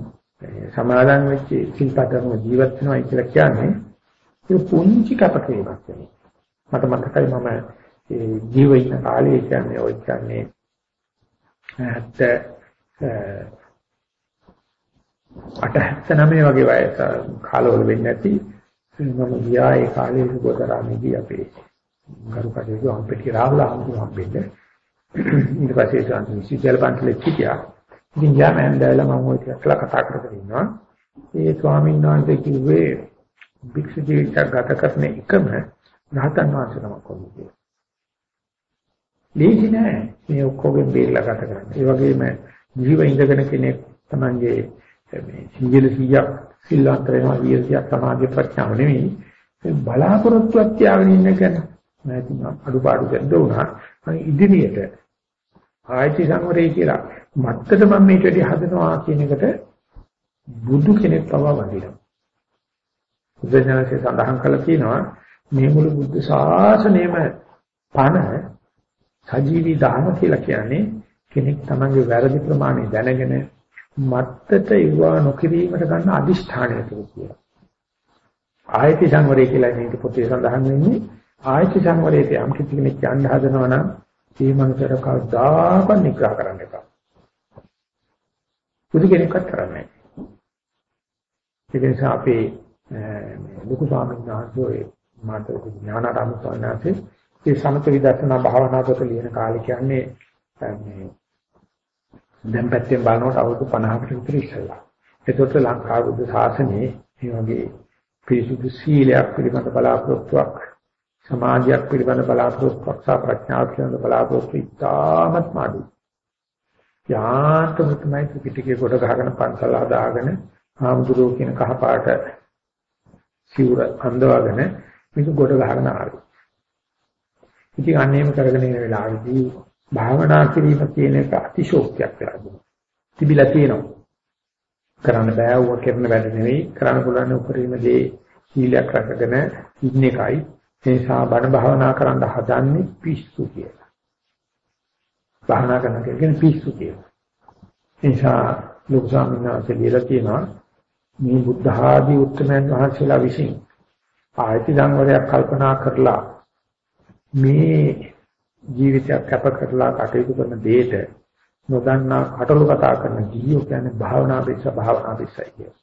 සමාදන් වෙච්ච සිල්පදම ජීවත් වෙනවා කියලා කියන්නේ ඒ පුංචි කපකේමක් වෙනවා. මට මතකයි මම ඒ ජීව ඉන්න කාලේ කියන්නේ ඔය කියන්නේ 70 89 වගේ වයස කාලවල වෙන්නේ නැති මම ගියා ඒ කාලේ ගෝතරාමේදී අපේ ගරු කටයුතු හම්පෙටි රාහුල හම්බු හම්බෙන්නේ. ඊට පස්සේ සාන්ති විශ්වවිද්‍යාල පන්සලේ හිටියා. ඉතින් යා මම දැල්ලා මම ওই ටිකක් කතා කරගෙන ඉන්නවා. ඒ ස්වාමීන් වහන්සේ කිව්වේ භික්ෂු ජීවිතයක් ගත කරන එකම රහතන් වහන්සේ නමක් වගේ. ලේසි නෑ මේ ඔක්කොගෙන් බේරලා ගත කරන්න. ඒ වගේම ජීව ඉඳගෙන කෙනෙක් Tamange මේ 100 සිල්වන්ත වෙනවා 100ක් සමාධි ප්‍රඥාව නෙමෙයි බලාපොරොත්තුවක් තියාගෙන ඉන්න කෙන නැතිනම් අඩුපාඩු දෙන්න උනා ඉදිරියට ආයති සංවරය කියලා මත්තට මම මේට වැඩි හදනවා කියන එකට බුදු කෙනෙක් පවා වදිනවා බුදුජානකේ සඳහන් කළා කියනවා මේ මුළු බුද්ධ ශාසනයම පණ සජීවී දාන කියලා කියන්නේ කෙනෙක් තමන්ගේ වැරදි ප්‍රමාණය දැනගෙන මත්තට ඉවා නොකිරීමට ගන්න අදිෂ්ඨානය කියලා. ආයති සංවරය කියලා මේක පොතේ සඳහන් වෙන්නේ ආයති සංවරයේ යම් කිසි කෙනෙක් යන්න හදනවා නම් ඒ මනුස්සර කවදාකවත් නිග්‍රහ කරන්න එපා. බුදු කෙනෙක්වත් කරන්නේ නැහැ. ඒ නිසා අපේ ලොකු ස්වාමීන් වහන්සේ මාතෘ ඥානාරාම ස්වාමීන් වහන්සේ ඒ සමත විදර්ශනා භාවනා කොට ලියන කාලේ කියන්නේ මේ දැන් පැත්තෙන් බලනකොට අවුරුදු 50කට විතර ඉස්සෙල්ලා. ඒකට ලංකා බුද්ධ ශාසනයේ මේ වගේ පිරිසුදු සීලයක් පිළිබඳ බලාපොරොත්තුවක් සමාජයක් පිළිබඳ බලාපොරොත්තුවක් සහ ප්‍රඥාවක් පිළිබඳ බලාපොරොත්තු ඉතාමත් මාඩු. යාන්තම තමයි පිටිකේ කොට ගහගෙන පන්සල හදාගෙන ආමුදුරෝ කියන කහපාට සිවුර අඳවාගෙන මේක ගොඩ ගහගෙන ආවේ. ඉතින් අන්නේම කරගෙන ඉන වෙලාවේදී භාවනා කිරීම කියන එක අතිශෝක්තියක් වෙලා දුන්නා. තිබිලා තියෙනවා. කරන්න බෑ වුණ කරන වැඩ නෙවෙයි කරන්න පුළුවන් උපරිම දේ සීලයක් රැකගෙන ඉන්න එකයි ඒ නිසා බණ භාවනා කරන්න හදන්නේ පිස්සු කියලා. භාවනා කරන කෙනෙක් පිස්සු කියලා. ඒ නිසා ලොකු ස්වාමීන් වහන්සේ ලියලා තියෙනවා මේ බුද්ධ ආදී උත්තරයන් වහන්සේලා විසින් ආයති සංවරයක් කල්පනා කරලා මේ ජීවිතයක් කැප කරලා කටයුතු කරන දෙයට නොදන්නා කටළු කතා කරන ජීවිතය කියන්නේ භාවනා පිස්ස භාවනා පිස්සයි කියන.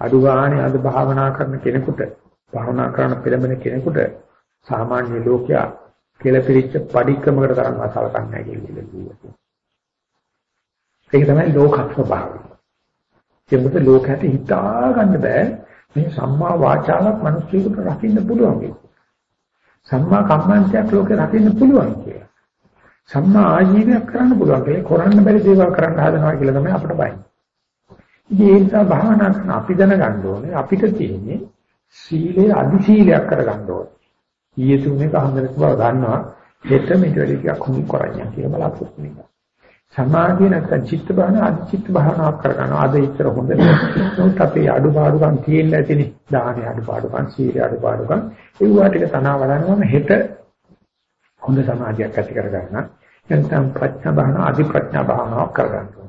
අඩු ගානේ අද භාවනා කරන කෙනෙකුට භාවනා කරන පෙළඹෙන කෙනෙකුට සාමාන්‍ය ලෝකයා කියලා පිළිච්ච padikkaමකට තරම් අසලකන්නේ නැහැ කියලා ඒක තමයි ලෝක ස්වභාවය. ඒ මොකද ලෝකයට හිතා ගන්න බෑ මේ සම්මා වාචාවක් මිනිස්සුන්ට රකින්න පුළුවන් ඒක. සම්මා කම්මන්තයක් ලෝකේ රකින්න පුළුවන් කියලා. සම්මා ආජීවයක් කරන්න පුළුවන් කියලා කරන්න බැරි දේවල් කරන්න හදනවා කියලා තමයි අපිට බයි. ඉතින් ඒ නිසා භාවනා කරන අපි දැනගන්න ඕනේ අපිට තියෙන්නේ සීලේ අදි සීලයක් කරගන්න ඕනේ. ඊයේ තුනේ කහඳරක බව ගන්නවා හෙට මෙතන ටිකක් හුඟ කරන්නේ කියලා බලාපොරොත්තු වෙනවා. සමාධිය නැත්නම් චිත්ත භාවනා අධි චිත්ත භාවනාවක් කරගන්නවා. අද ඉතර හොඳ නමුත් අපේ අඩුපාඩුකම් තියෙන්න ඇතිනේ. දාහනේ අඩුපාඩුකම්, සීලේ අඩුපාඩුකම්. ඒවා ටික තනවා වඩනවම හෙට හොඳ සමාධියක් ඇති කරගන්න. නැත්නම් ප්‍රඥා භාවනා, අධි ප්‍රඥා භාවනාවක් කරගන්නවා.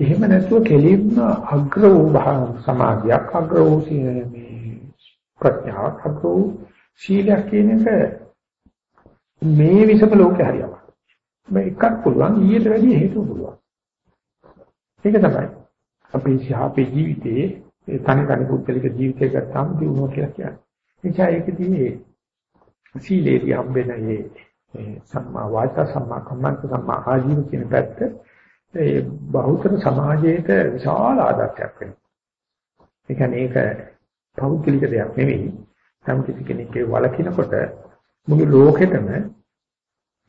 එහෙම නැතුව කෙලින්ම අග්‍ර වූ භාවනා සමාධියක්, අග්‍ර වූ මේ ප්‍රඥාවක්, අග්‍ර වූ සීලයක් කියන එක මේ විසම ලෝකේ හරියම. මේ එකක් පුළුවන් ඊට වැඩිය හේතු පුළුවන්. ඒක තමයි. අපේ ශාපේ ජීවිතයේ ඒ තනි තනි පුද්ගලික ජීවිතයක ගත්තාම දිනුවා කියලා කියන්නේ. එනිසා ඒකදී සීලේදී හම්බෙන මේ සම්මා වාචා සම්මා කම්මන්ත සම්මා ආජීව කියන පැත්ත ඒ බහුතර සමාජයේට විශාල ආදර්ශයක් වෙනවා. ඒ කියන්නේ ඒක පෞද්ගලික දෙයක් නෙවෙයි. සම් කිසි කෙනෙක්ගේ වලකිනකොට මුළු ලෝකෙටම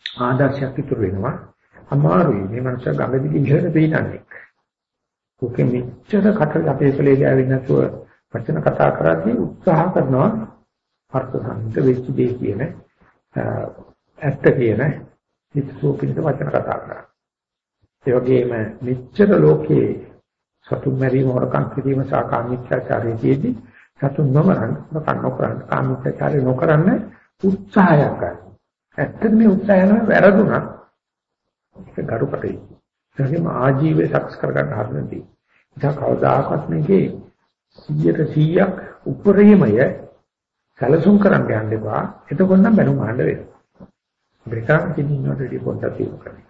ආදර්ශයක් ඉතුරු වෙනවා. අමාරුයි මේ මනුස්සයා ගඟ දිගේ ඉහළට පීනන්නේ. ඔකෙ මෙච්චර කට අපේ කලේ ගෑවෙන්නේ නැතුව වචන කතා කරද්දී උත්සාහ කරනවා අර්ථ සංහිත වෙච්ච දේ කියන ඇත්ත කියන හිතසෝපින්ද වචන කතා කරා. ඒ වගේම මෙච්චර ලෝකේ සතුන් මැරීම හොරකම් කිරීම සහ කාමීච්ඡාචාරයේදී සතුන් නොමරන්න ප්‍රකන්න නොකරන්න කාමීච්ඡාචාරය නොකරන්න උත්සාහයක් ගන්න. ඇත්තට මේ උත්සාහය නම වැරදුනා. ඒක ගරුකටයි. ඒකම ආජීවය සක්ස් කරගන්න හදනදී. ඒක කවදාකවත් මේකේ 100ට 100ක් උපරිමය සැලසුම් කරන්න යන්න එපා. එතකොට නම් බැලුම් අහන්න වෙනවා. බ්‍රිතාන්‍ය කිනින්නට රෙඩි පොඩ්ඩක් තියු කරන්න.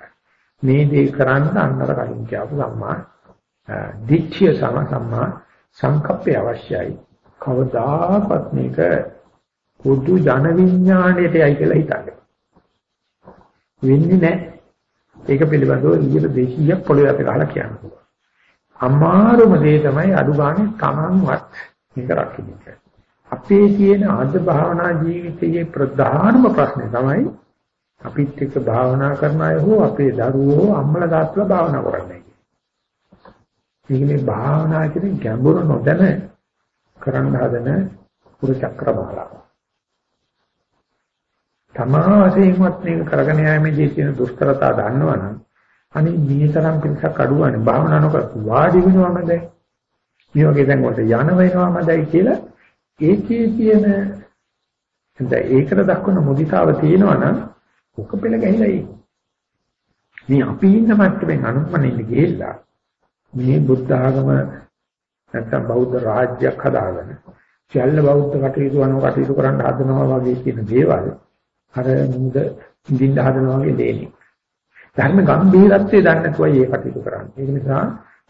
මේ දේ කරන්න අන්නර කලින් කියපු සම්මා දිට්ඨිය සම සම්මා සංකප්පය අවශ්‍යයි. කවදාකවත් මේක පොදු ජන විඥාණයටයි කියලා හිතන්නේ. වෙන්නේ නැහැ. ඒක පිළිබඳව 200ක් පොළොවේ අපේ ගහලා කියන්න. අමාරුම දේ තමයි අඩු ගානේ Tamanවත් මේක රකින්න. අපේ තියෙන ආද භාවනා ජීවිතයේ ප්‍රධානම ප්‍රශ්නේ තමයි අපිත් එක්ක භාවනා කරන අය හෝ අපේ දරුවෝ අම්මලා තාත්තලා භාවනා කරන්නේ. මේක මේ භාවනා කියන ගැඹුරු නොදැන කරන්න හදන පුරු චක්‍ර බාලාව. තමා වශයෙන්වත් මේක කරගෙන යෑමේදී තියෙන දුෂ්කරතා දන්නවනම් අනේ මේ තරම් පිටසක් අඩුවනේ භාවනා නොකර වාඩි වෙනවමද මේ වගේ දැන් වලට යන වෙනවමදයි කියලා ඒකේ තියෙන දැන් ඒකට දක්වන මුදිතාව තියෙනවනම් ඔක පෙළ ගැහිලා ඒ මේ අපි ඉන්න මට්ටමින් අනුමනින්න ගිහිල්ලා මේ බුද්ධ ආගම නැත්නම් බෞද්ධ රාජ්‍යයක් හදාගෙන සියල්ල බෞද්ධ කටයුතු අනුව කටයුතු කරන්න හදනවා වගේ කියන දේවල් අර මුද ඉඳින්න හදනවා වගේ දෙන්නේ ධර්ම ගැඹීරත්වයේ දන්නේ නැතුවයි ඒ කටයුතු කරන්නේ. ඒක නිසා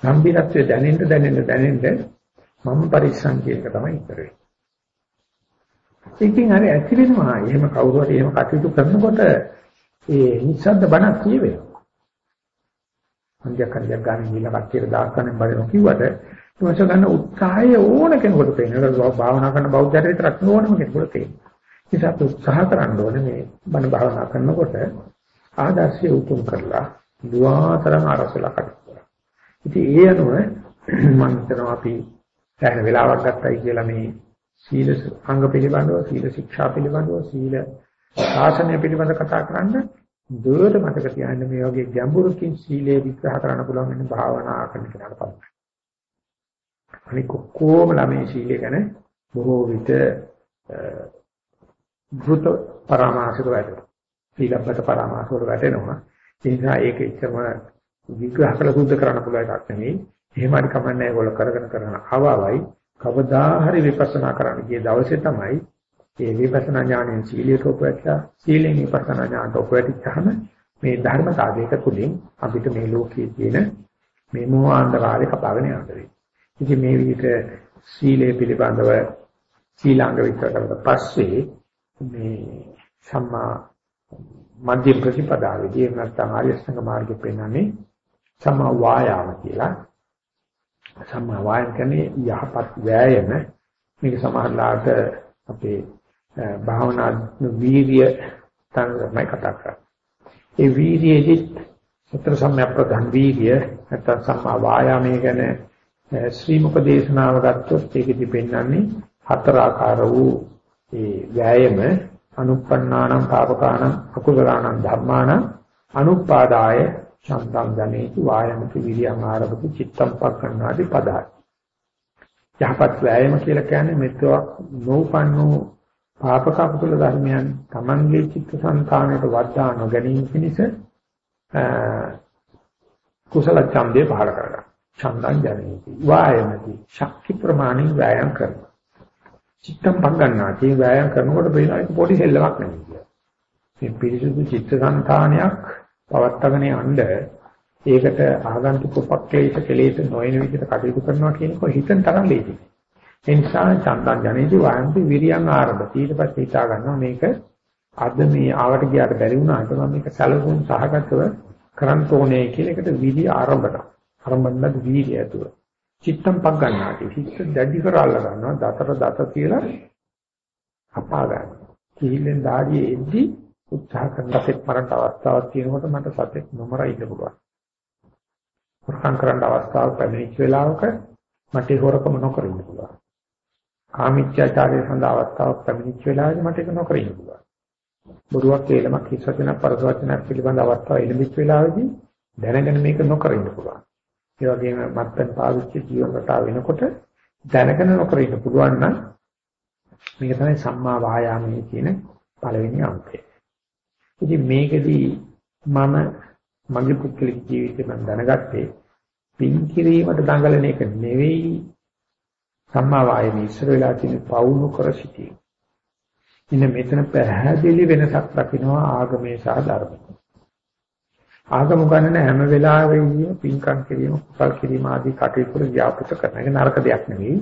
ගැඹීරත්වයේ දැනෙන්න දැනෙන්න දැනෙන්න මම පරිස්සම් කියන එක තමයි ඉතරේ. ඒකෙන් හරි ඇති වෙනවා. එහෙම කවුරු හරි එහෙම කටයුතු කරනකොට ඒ නිස්සද්ද බණක් කියවෙනවා. අන්තියක් අන්තියක් ගන්න ගිහලා කච්චියට දාස්කනෙන් බලන කිව්වට ඊමස ගන්න උත්සාහය ඕන කෙනෙකුට පේනවා. භාවනා කරන බෞද්ධයෙක් විතරක් නෝනම කෙනෙකුට පේනවා. ඒ නිසා උත්සාහ කරන්න ඕනේ මේ බණ භාවනා කරනකොට ආදර්ශය උතුම් කරලා දුආතරම් අරසලා කටයුතු කරා. ඉතින් ඒ අනුව මම හිතනවා අපි දැන් වෙලාවක් ගත්තයි කියලා මේ සීල අංග පිළිබඳව සීල ශික්ෂා පිළිබඳව සීල ශාසනය පිළිබඳව කතා කරන්න දුරට මතක තියාගන්න මේ වගේ ගැඹුරකින් සීලය විග්‍රහ කරන්න පුළුවන් වෙන භාවනා කරන කෙනාට පමණයි. අනික කොහොම ළමේ සීලය ගැන බොහෝ විට භූත පරමාසික වැඩ. සීලබ්බත පරමාස වල වැටෙනවා. ඒ නිසා ඒක එච්චරම විග්‍රහ කළ සුද්ධ කරන්න පුළුවන් එකක් නෙමෙයි. එහෙම හරි කමන්නේ ඒගොල්ලෝ කරගෙන කරන ආවවයි කවදා හරි විපස්සනා කරන්න ගිය දවසේ තමයි මේ විපස්සනා ඥාණයෙන් සීලියට උපවැටලා සීලෙන් විපස්සනා ඥාණයට උපවැටිච්චාම මේ ධර්මතාවයක තුලින් අපිට මේ ලෝකයේ තියෙන මේ මෝහාන්ධකාරය කපාගෙන යන්න වෙයි. ඉතින් මේ විදිහට සීලය පිළිබඳව සීලාංග විස්තර කරලා පස්සේ මේ සම්මා මධ්‍ය ප්‍රතිපදාවේදී එහෙම නැත්නම් ආර්ය අෂ්ටාංග මාර්ගෙ පෙන්වන්නේ සම්මා වායාම කියලා. සම්මා වායාම කියන්නේ යහපත් වෑයම. මේක සමහරලාට අපේ භාවනා වීර්ය තමයි කතා කරන්නේ. ඒ වීර්යයේදී සතර සම්‍යක් ප්‍රධාන වීර්ය නැත්නම් සම්මා වායාමයේ ගැන ශ්‍රී මුක දේශනාව ගත්තොත් ඒකෙදි පෙන්වන්නේ හතර ආකාර වූ ඒ වෑයම අනුප්පන්නානම් පාපකානම් අකුසලානම් ධම්මානම් අනුපාදාය චන්දං ධනේති වායමති විරියං ආරභති චිත්තම් පක්ඛන්නාදි පදයි. යහපත් වෑයම කියලා කියන්නේ මෙතවක් නෝපන්නෝ පාපක අකුසල ධර්මයන් Tamange චිත්ත සංතානයට වඩා නොගැනීම පිණිස කුසල ඡන්දේ පහල කරගන්න. චන්දං ධනේති වායමති ශක්ති ප්‍රමාණින් වෑයම් කරනවා. චිත්තම් පංගන්නා කියන වෑයම් කරනකොට පේනවා ඒක පොඩි සෙල්ලමක් නෙවෙයි කියලා. මේ පිරිසුදු චිත්ත සංතානයක් පවත්වාගෙන යන්න ඒකට ආගන්තුක උපක්ලේශ කෙලෙස් නොයන විදිහට කටයුතු කරනවා කියනකොට හිතෙන් තරම් ලේසි. ඒ නිසා චන්දන් ජනේදී වායම්පි විරියන් ආරම්භ ඊට පස්සේ හිතා ගන්නවා මේක අද මේ ආවට ගියාට බැරි වුණාට මම මේක සැලසුම් සහගතව කරන්න ඕනේ කියන එකට විදි ආරම්භ කරනවා. ආරම්භන්නත් වීර්යය ඇතුව. චිත්තම් පක් ගන්නාටි හිත දැඩි කරලා ගන්නවා දතර දත කියලා අපා ගන්නවා කිහිල්ලෙන් දාඩියේ එද්දි උත්සාහ කරන සතෙක් මරන්න අවස්ථාවක් තියෙනකොට මට සතෙක් නොමර ඉන්න පුළුවන්. හොරකම් කරන්න අවස්ථාවක් ලැබෙච්ච වෙලාවක මට හොරකම නොකර ඉන්න පුළුවන්. කාමීච්ඡාචාරය සඳහා අවස්ථාවක් ලැබෙච්ච වෙලාවෙදී මට ඒක නොකර ඉන්න පුළුවන්. බොරුවක් වේලමක් හිස්වචන පරසවචනක් පිළිබඳ අවස්ථාව ලැබෙච්ච වෙලාවෙදී දැනගෙන මේක නොකර ඉන්න පුළුවන්. ඒ වගේම මත්පැන් පාවිච්චි ජීවන රටාව වෙනකොට දැනගෙන නොකර ඉන්න පුළුවන් නම් මේක තමයි සම්මා වායාමයේ කියන පළවෙනි අංකය. ඉතින් මේකදී මම මගේ පුද්ගලික ජීවිතේ මම දැනගත්තේ පින් කිරීමට දඟලන එක නෙවෙයි සම්මා වායමී ඉස්සර වෙලා තියෙන පවුණු කර සිටීම. ඉන්න මෙතන පැහැදිලි වෙනසක් දකින්නවා ආගමේ සහ ධර්මයේ. ආගම ගණන හැම වෙලාවෙම පින්කම් කිරීම කුසල් කිරීම ආදී කටයුතු වල ව්‍යාපෘත කරන එක නරක දෙයක් නෙවෙයි.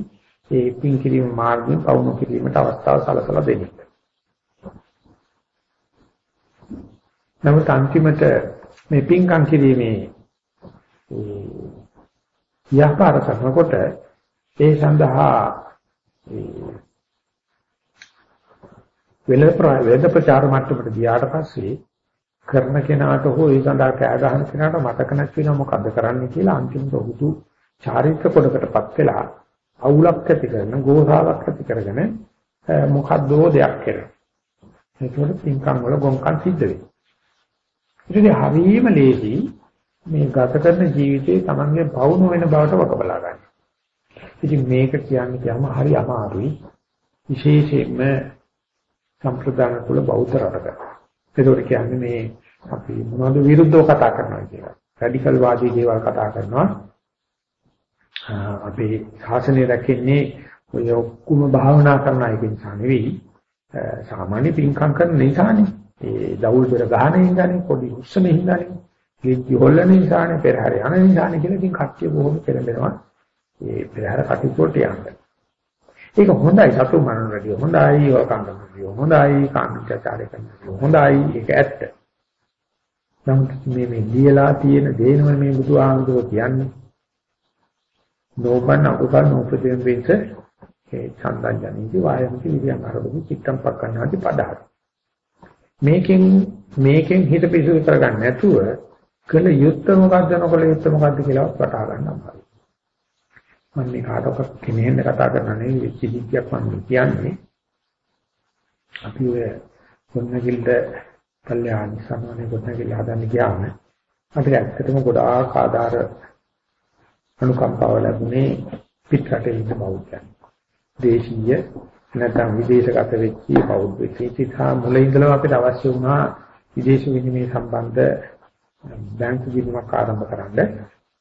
ඒ පින් කිරීම මාර්ගයෙන් පවුණු කිරීමට අවස්ථාව සලසලා දෙන්නේ. නමුත් අන්තිමට මේ පින්කම් කිරීමේ ව්‍යාපාර කරනකොට ඒ සඳහා වෙල වෙද ප්‍රචාර මට්ටමට ගියාට පස්සේ කරන කෙනාට හෝ ඒ සඳහා කෑ ගහන කෙනාට මතක නැති වෙනවා මොකද්ද කරන්න කියලා අන්තිමට උහුතු චාරිත්‍ර කොටකට වෙලා අවුලක් ඇති කරන ගෝසාවක් ඇති කරගෙන මොකද්දෝ දෙයක් කරනවා. ඒකවල පින්කම් වල ගොංකම් සිද්ධ වෙනවා. ඉතින් හරීම ලේසි මේ ගත කරන ජීවිතේ Tamange පවුන වෙන බවට වක බලා ගන්න. ඉතින් මේක කියන්නේ කියම හරි අමාරුයි. විශේෂයෙන්ම සම්ප්‍රදාන කුල බෞද්ධ රටක. ඒකෝට කියන්නේ මේ අපි මොනවද විරුද්ධව කතා කරනවා කියලා. රැඩිකල් වාදී දේවල් කතා කරනවා. අපේ ශාසනය රැකෙන්නේ ඔය ඔක්කොම භාවනා කරන අය නිසා නෙවෙයි. සාමාන්‍ය පින්කම් කරන නිසානේ. ඒ දවුල් පෙර ගහන නිසානේ පොඩි උස්සනේ හින්දානේ. කීටි හොල්ලන නිසානේ පෙරහැර යන නිසානේ කියලා ඉතින් කට්ටිය බොහොම පෙරඹෙනවා. ඒ පෙරහැර කටයුතු වලට යන්නේ. ඒක හොඳයි සතු මරණ වැඩිය. හොඳයි වකංගම වැඩිය. හොඳයි කාමීත්‍යචාරය කරනවා හොඳයි ඒක ඇත්ත. නමුත් මේ මේ ලියලා තියෙන දේනම මේ බුදුහාමුදුරුවෝ කියන්නේ නෝබන් අකුසල් නෝපදෙන් වෙච්ච ඒ චන්දන් ජනීති වායමති විද්‍යාව කරපු චිත්තම් පක්කන්නාති පදහත්. මේකෙන් මේකෙන් හිත පිසු කරගන්න නැතුව කළ යුත්තේ මොකද්ද නොකළ යුත්තේ මොකද්ද කියලා වටහා ගන්න අමාරුයි. මම මේ කාටවත් කෙනෙන්න කතා කරන නෙවෙයි වෙච්ච සිද්ධියක් මම කියන්නේ. අපි ඔය කොන්නගිල්ද කල්යාණ සමානේ කොන්නගිල්ල හදන්න ගියාම අපිට ඇත්තටම ගොඩාක් ආධාර අනුකම්පාව ලැබුණේ පිටරටේ ඉන්න බෞද්ධයන්. දේශීය නැත්නම් විදේශගත වෙච්ච බෞද්ධ කීතිසා මුලින් ඉඳලා අපිට අවශ්‍ය වුණා විදේශ විනිමය සම්බන්ධ බැංකු ගිණුමක් ආරම්භ කරන්න.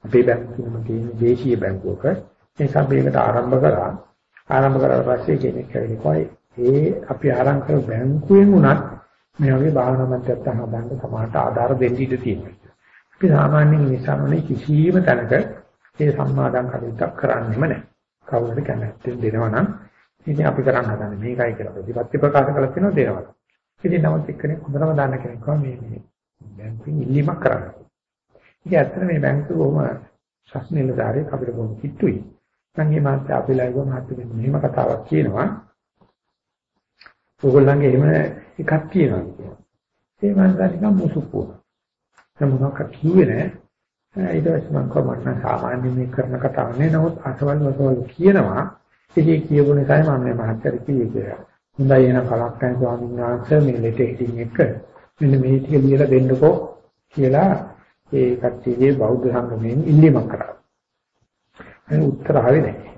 අපේ බැංකු ගිණුම තියෙන දේශීය බැංකුවක මේ සම්පේකට ආරම්භ කරා ආරම්භ කරලා පස්සේ කෙනෙක් කියනකොයි ඒ අපි ආරම්භ කර බැංකුවෙන් උනත් මේ වගේ භාවනා මධ්‍යස්ථ හදන්න සමාහට ආධාර දෙන්න ඉඩ තියෙනවා. අපි සාමාන්‍යයෙන් නිසාමනේ කිසියම් තැනක ඒ සම්මාදම් කටයුත්තක් කරන්නේම නැහැ. කවුරුහරි කැමැත්තෙන් දෙනවා නම් ඉතින් අපි කරන්න හදන්නේ මේකයි කියලා ප්‍රතිපත්ති ප්‍රකාශ කරලා තියෙනවා දෙනවා. ඉතින් නමුත් එක්කෙනෙක් හොඳටම දන්න කෙනෙක් මේ මේ බැංකුවෙන් ඉල්ලීමක් කරන්න. ඉතින් ඇත්තට මේ බැංකුව බොහොම ශස්නිලධාරී අපිට බොහොම කිට්ටුයි. සංගේ මාත්‍ය අපිලා ගොම හත්තු මෙහෙම කතාවක් කියනවා. ඕගොල්ලන්ගේ එහෙම එකක් කියනවා කියනවා. ඒ මන්දා නිකන් මුසුප්පුව. දැන් මොනවද කිව්වේ නෑ. ඊට පස්සේ මම කොහොමද සාමාන්‍ය මේ කරන කතාවක් නේ. නමුත් අසවල් වසවල් කියනවා. ඉතින් කියපු නිසා මම මේ මහත්තයා කිව්වේ. හොඳයි එහෙනම් කලක් නැහැ ස්වාමීන් වහන්සේ මේ ලෙටර් හෙඩින් එක මෙන්න මේ ටික ලියලා දෙන්නකෝ කියලා ඒ කට්ටියගේ බෞද්ධ සංගමයෙන් ඉල්ලීමක් කරා. ඒ උත්තර ආවේ නැහැ.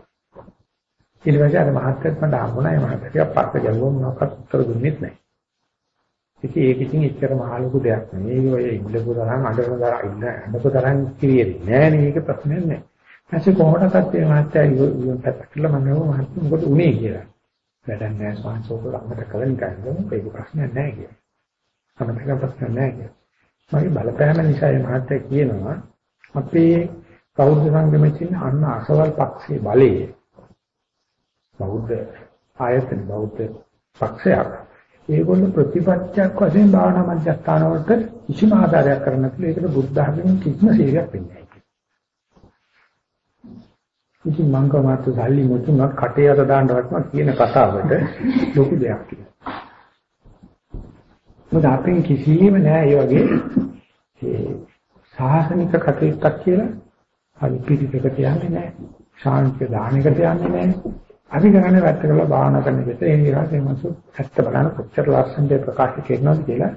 ඊට පස්සේ අර මහත්තයත් මට හම්බුණා ඒ මහත්තයා පස්ස ගැලුවම මොකක්වත් උත්තර දුන්නෙත් නැහැ. ඉතින් ඒක ඉතින් එච්චර මහ ලොකු දෙයක් නෙවෙයි. ඔය ඉන්නකෝ තරම් අඬන තරම් ඉන්න අඬකෝ තරම් කිරියෙන්නේ නෑ නේ. ඒක ප්‍රශ්නයක් නෑ. ඊපස්සේ කොහොමදත් මේ මහත්තයා ඉවරට කියලා මම නෝ මහත්තයා මොකද උනේ කියලා. වැඩක් නෑ ස්වාමීන් වහන්සේ කලින් ගන්න ඒක ප්‍රශ්නයක් නෑ කියලා. අමතක ප්‍රශ්නයක් නෑ කියලා. මගේ බලපෑම නිසා මේ මහත්තයා කියනවා අපේ බෞද්ධ සංගමයේ තියෙන අන්න අසවල් පක්ෂයේ බලයේ බෞද්ධ ආයතන බෞද්ධ පක්ෂයක් ඒගොල්ලෝ ප්‍රතිපත්තියක් වශයෙන් භාවනා මධ්‍යස්ථාන වලට කිසිම ආධාරයක් කරන්න නැතුළු ඒකට බුද්ධ ධර්මයෙන් කිසිම සේවයක් වෙන්නේ නැහැ. ඉතින් මං කමාත් සල්ලි මුතුනක් කටේ අත දාන්නවත්ම කියන කතාවට ලොකු දෙයක් කියනවා. මොකද අපෙන් කිසිම නෑ ඒ වගේ ඒ සාසනික කටයුත්තක් කියලා අපි පිළිපෙක තියන්නේ නෑ. ශාන්තිය දානයකට යන්නේ නෑ. අපි කරන්නේ වැත්ත කරලා භාවනා කරන විට ඒ නිරාසේ මසු ඇත්ත බලන කොච්චර ලස්සනද ප්‍රකාශ කරනවද කියලා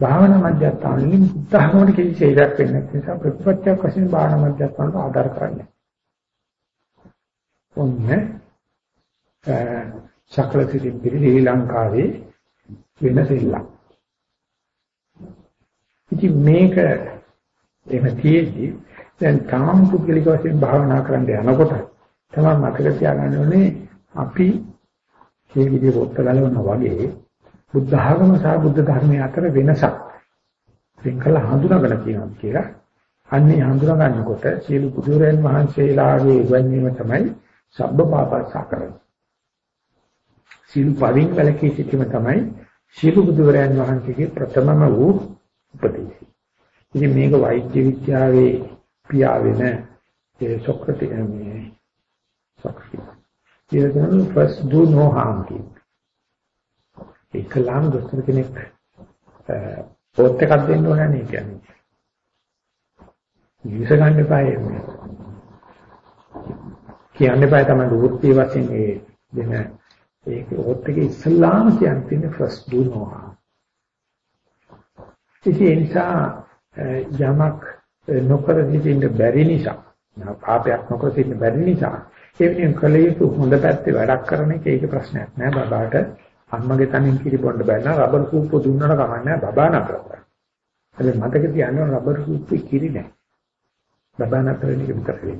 භාවනා මධ්‍යස්ථානෙ බුද්ධහමෝට කිසි හේයක් වෙන්නේ නැති නිසා ප්‍රතිපත්තියක් වශයෙන් භාවනා මධ්‍යස්ථානට ආධාර කරන්නේ. ඔන්නේ සකල සිතින් ශ්‍රී ලංකාවේ වෙනසilla. ඉතින් මේක එහෙම තියෙද්දි දැන් තාම පුද්ගලික වශයෙන් භාවනා කරන්න යනකොට තමයි මතක තියාගන්න ඕනේ අපි මේ විදිහට පොත් ගලවනවා වගේ බුද්ධ ආගම සහ බුද්ධ ධර්මයේ අතර වෙනසක් වෙන්කල හඳුනාගන්න කියනවා කියලා. අන්නේ හඳුනා ගන්නකොට සියලු බුදුරයන් වහන්සේලාගේ උගන්වීම තමයි සබ්බ පාපස්සා කරන්නේ. සියලු පවින් වලකී සිටීම තමයි සියලු බුදුරයන් වහන්සේගේ ප්‍රථමම වූ උපදේශය. ඉතින් මේක වෛද්‍ය විද්‍යාවේ පියා වෙන ඒ සොක්‍රටිස් මේ සොක්‍රටිස්. ඊළඟට first do no harm කියන. ඒකලම් දොස්තර කෙනෙක් පොත් එකක් දෙන්න ඕන නේ කියන්නේ. විස ගන්න එපා එන්නේ. කියන්න එපා තමයි වෘත්ති වශයෙන් ඒ දෙන ඒක ඔත් එකේ ඉස්ලාම කියන්නේ first do no harm. ඒ නිසා යමක් නොකර සිටින්න බැරි නිසා පාපයක් නොකර සිටින්න බැරි නිසා ඒ වෙනින් කල යුතු හොඳ පැත්තේ වැඩක් කරන එක ඒක ප්‍රශ්නයක් නෑ බබාට අම්මගේ තනින් කිරිබොන්න බෑ නා රබර් සූප්ප දුන්නට කමන්නේ බබා නතර කරා. හැබැයි මතක තියාගන්න රබර් සූප්පේ කිරි නෑ. බබා නතර වෙන එක විතරයි.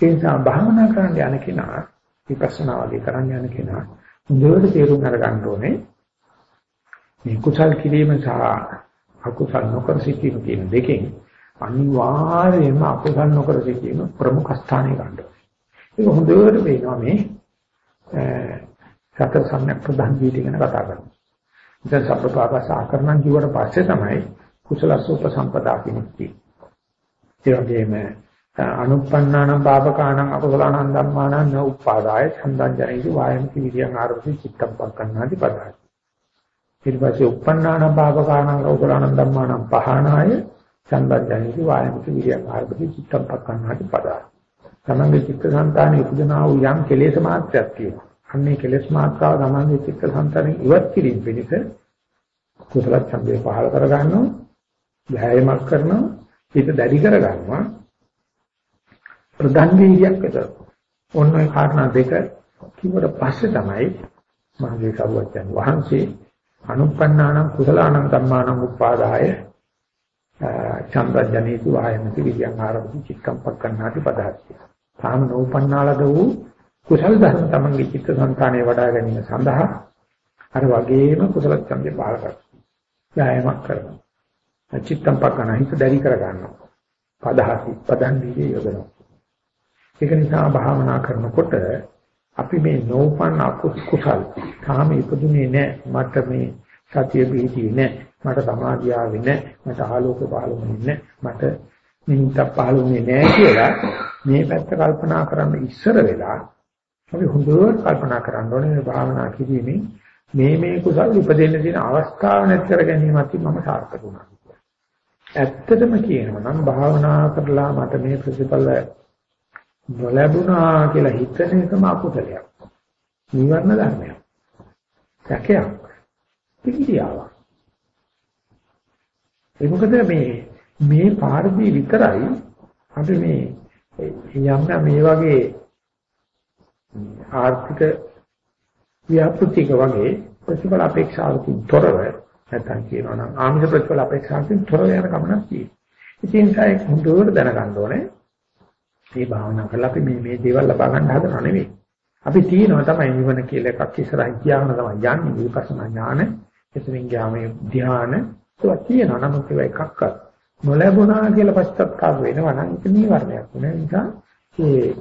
ඒ නිසා භාවනා කරන්න යන කෙනා විපස්සනා වගේ කරන්න යන කෙනා හොඳට තේරුම් අරගන්න ඕනේ මේ කුසල් කිරීම සහ අකුසල් නොකර සිටීම කියන දෙකෙන් අනිවාර්යයෙන්ම අකුසල් නොකර සිටීම ප්‍රමුඛ ස්ථානය ගන්නවා. ඒක හොඳට පේනවා මේ සතර සම්‍යක් ප්‍රධාන ජීවිතය ගැන කතා කරනවා. ඉතින් සබ්බපාප සාකරණම් කියවට පස්සේ තමයි කුසල සූප සම්පදා කියන්නේ. ඒ වගේම අනුප්පන්නානම් පාපකානම් අකුසලානම් ධම්මානම් න උපාදාය ඡන්දං ජනේසු වායමති විරියං ආරෝපි චිත්තම් පක්කන්නාදි පදායි. ඊට පස්සේ උප්පන්නානම් පාපකානම් අකුසලානම් ධම්මානම් පහනාය ඡන්දං ජනේසු වායමති විරියං ආරෝපි චිත්තම් පක්කන්නාදි පදායි. තමන්ගේ චිත්තසංතානෙ උපදනා වූ යම් කෙලෙස් මාත්‍රයක් තියෙනවා. අන්නේ කෙලෙස් මාත්‍රාව තමන්ගේ චිත්තසංතානෙ ඉවත් කිරීම පිණිස කුසල ඡන්දේ පහල කර ගන්නවා. ධෛර්යමත් කරනවා. හිත දැඩි කර ගන්නවා. ප්‍රධාන වීර්යයක් විතර. ඔන්න ඔය කාරණා දෙක කිව්වට පස්සේ තමයි මහගේ සරුවච්චන් වහන්සේ අනුප්පන්නානම් කුසලානම් ධම්මානම් උපාදාය චන්දජනේතු ආයමති විද්‍යං ආරම්භ චිත්තම් පක්කන්නාති පදාති. තාම නෝපන්නාලද වූ කුසල ධර්ම තමන්ගේ චිත්ත සංතානයේ වඩා ගැනීම සඳහා අර වගේම කුසල ඡන්දේ පාල කරනවා. යායමක් කරනවා. චිත්තම් පක්කන හිත දැරි කර ගන්නවා. පදහසි පදන් දීගේ යොදනවා. ඒක නිසා භාවනා කරනකොට අපි මේ නෝපන් අකුසල් තාම ඉපදුනේ නැහැ. මට මේ සතිය පිහිටියේ නැහැ. මට සමාධිය ආවේ නැහැ. මට ආලෝක පහළුනේ නැහැ. මට නිමිත්තක් පහළුනේ නැහැ කියලා මේ පැත්ත කල්පනා කරන්න ඉස්සර වෙලා අපි හොඳට කල්පනා කරන්න ඕනේ මේ භාවනා කිරීමෙන් මේ මේ කුසල් උපදින්න තියෙන අවස්ථාව නැති කර ගැනීමත් මම සාර්ථක වුණා. ඇත්තටම කියනවා නම් භාවනා කරලා මට මේ ප්‍රතිඵල නොලැබුණා කියලා හිතන එකම අකුසලයක්. නිවර්ණ ධර්මයක්. සැකයක්. පිළිදියාවක්. ඒ මොකද මේ මේ පාරදී විතරයි අපි මේ යම් මේ වගේ ආර්ථික ව්‍යාපෘතික වගේ ප්‍රතිඵල අපේක්ෂාවකින් තොරව නැත්නම් කියනවා නම් ආමිෂ ප්‍රතිඵල අපේක්ෂාවකින් තොරව යන ගමනක් තියෙනවා. ඉතින් ඒක හොඳට දැනගන්න ඕනේ. මේ භාවනා කරලා අපි මේ මේ දේවල් ලබා ගන්න හදනව නෙවෙයි. අපි තියෙනවා තමයි නිවන කියලා එකක් ඉස්සරහින් කියාගෙන තමයි යන්නේ විපස්සනා ඥාන, එතනින් ගියාම ධ්‍යාන, ඒවා තියෙනවා. නමුත් ඒවා එකක්වත් නොලැබුණා කියලා පස්සත්තාව වෙනවා නම් ඒක නීවරණයක් වෙන නිසා ඒ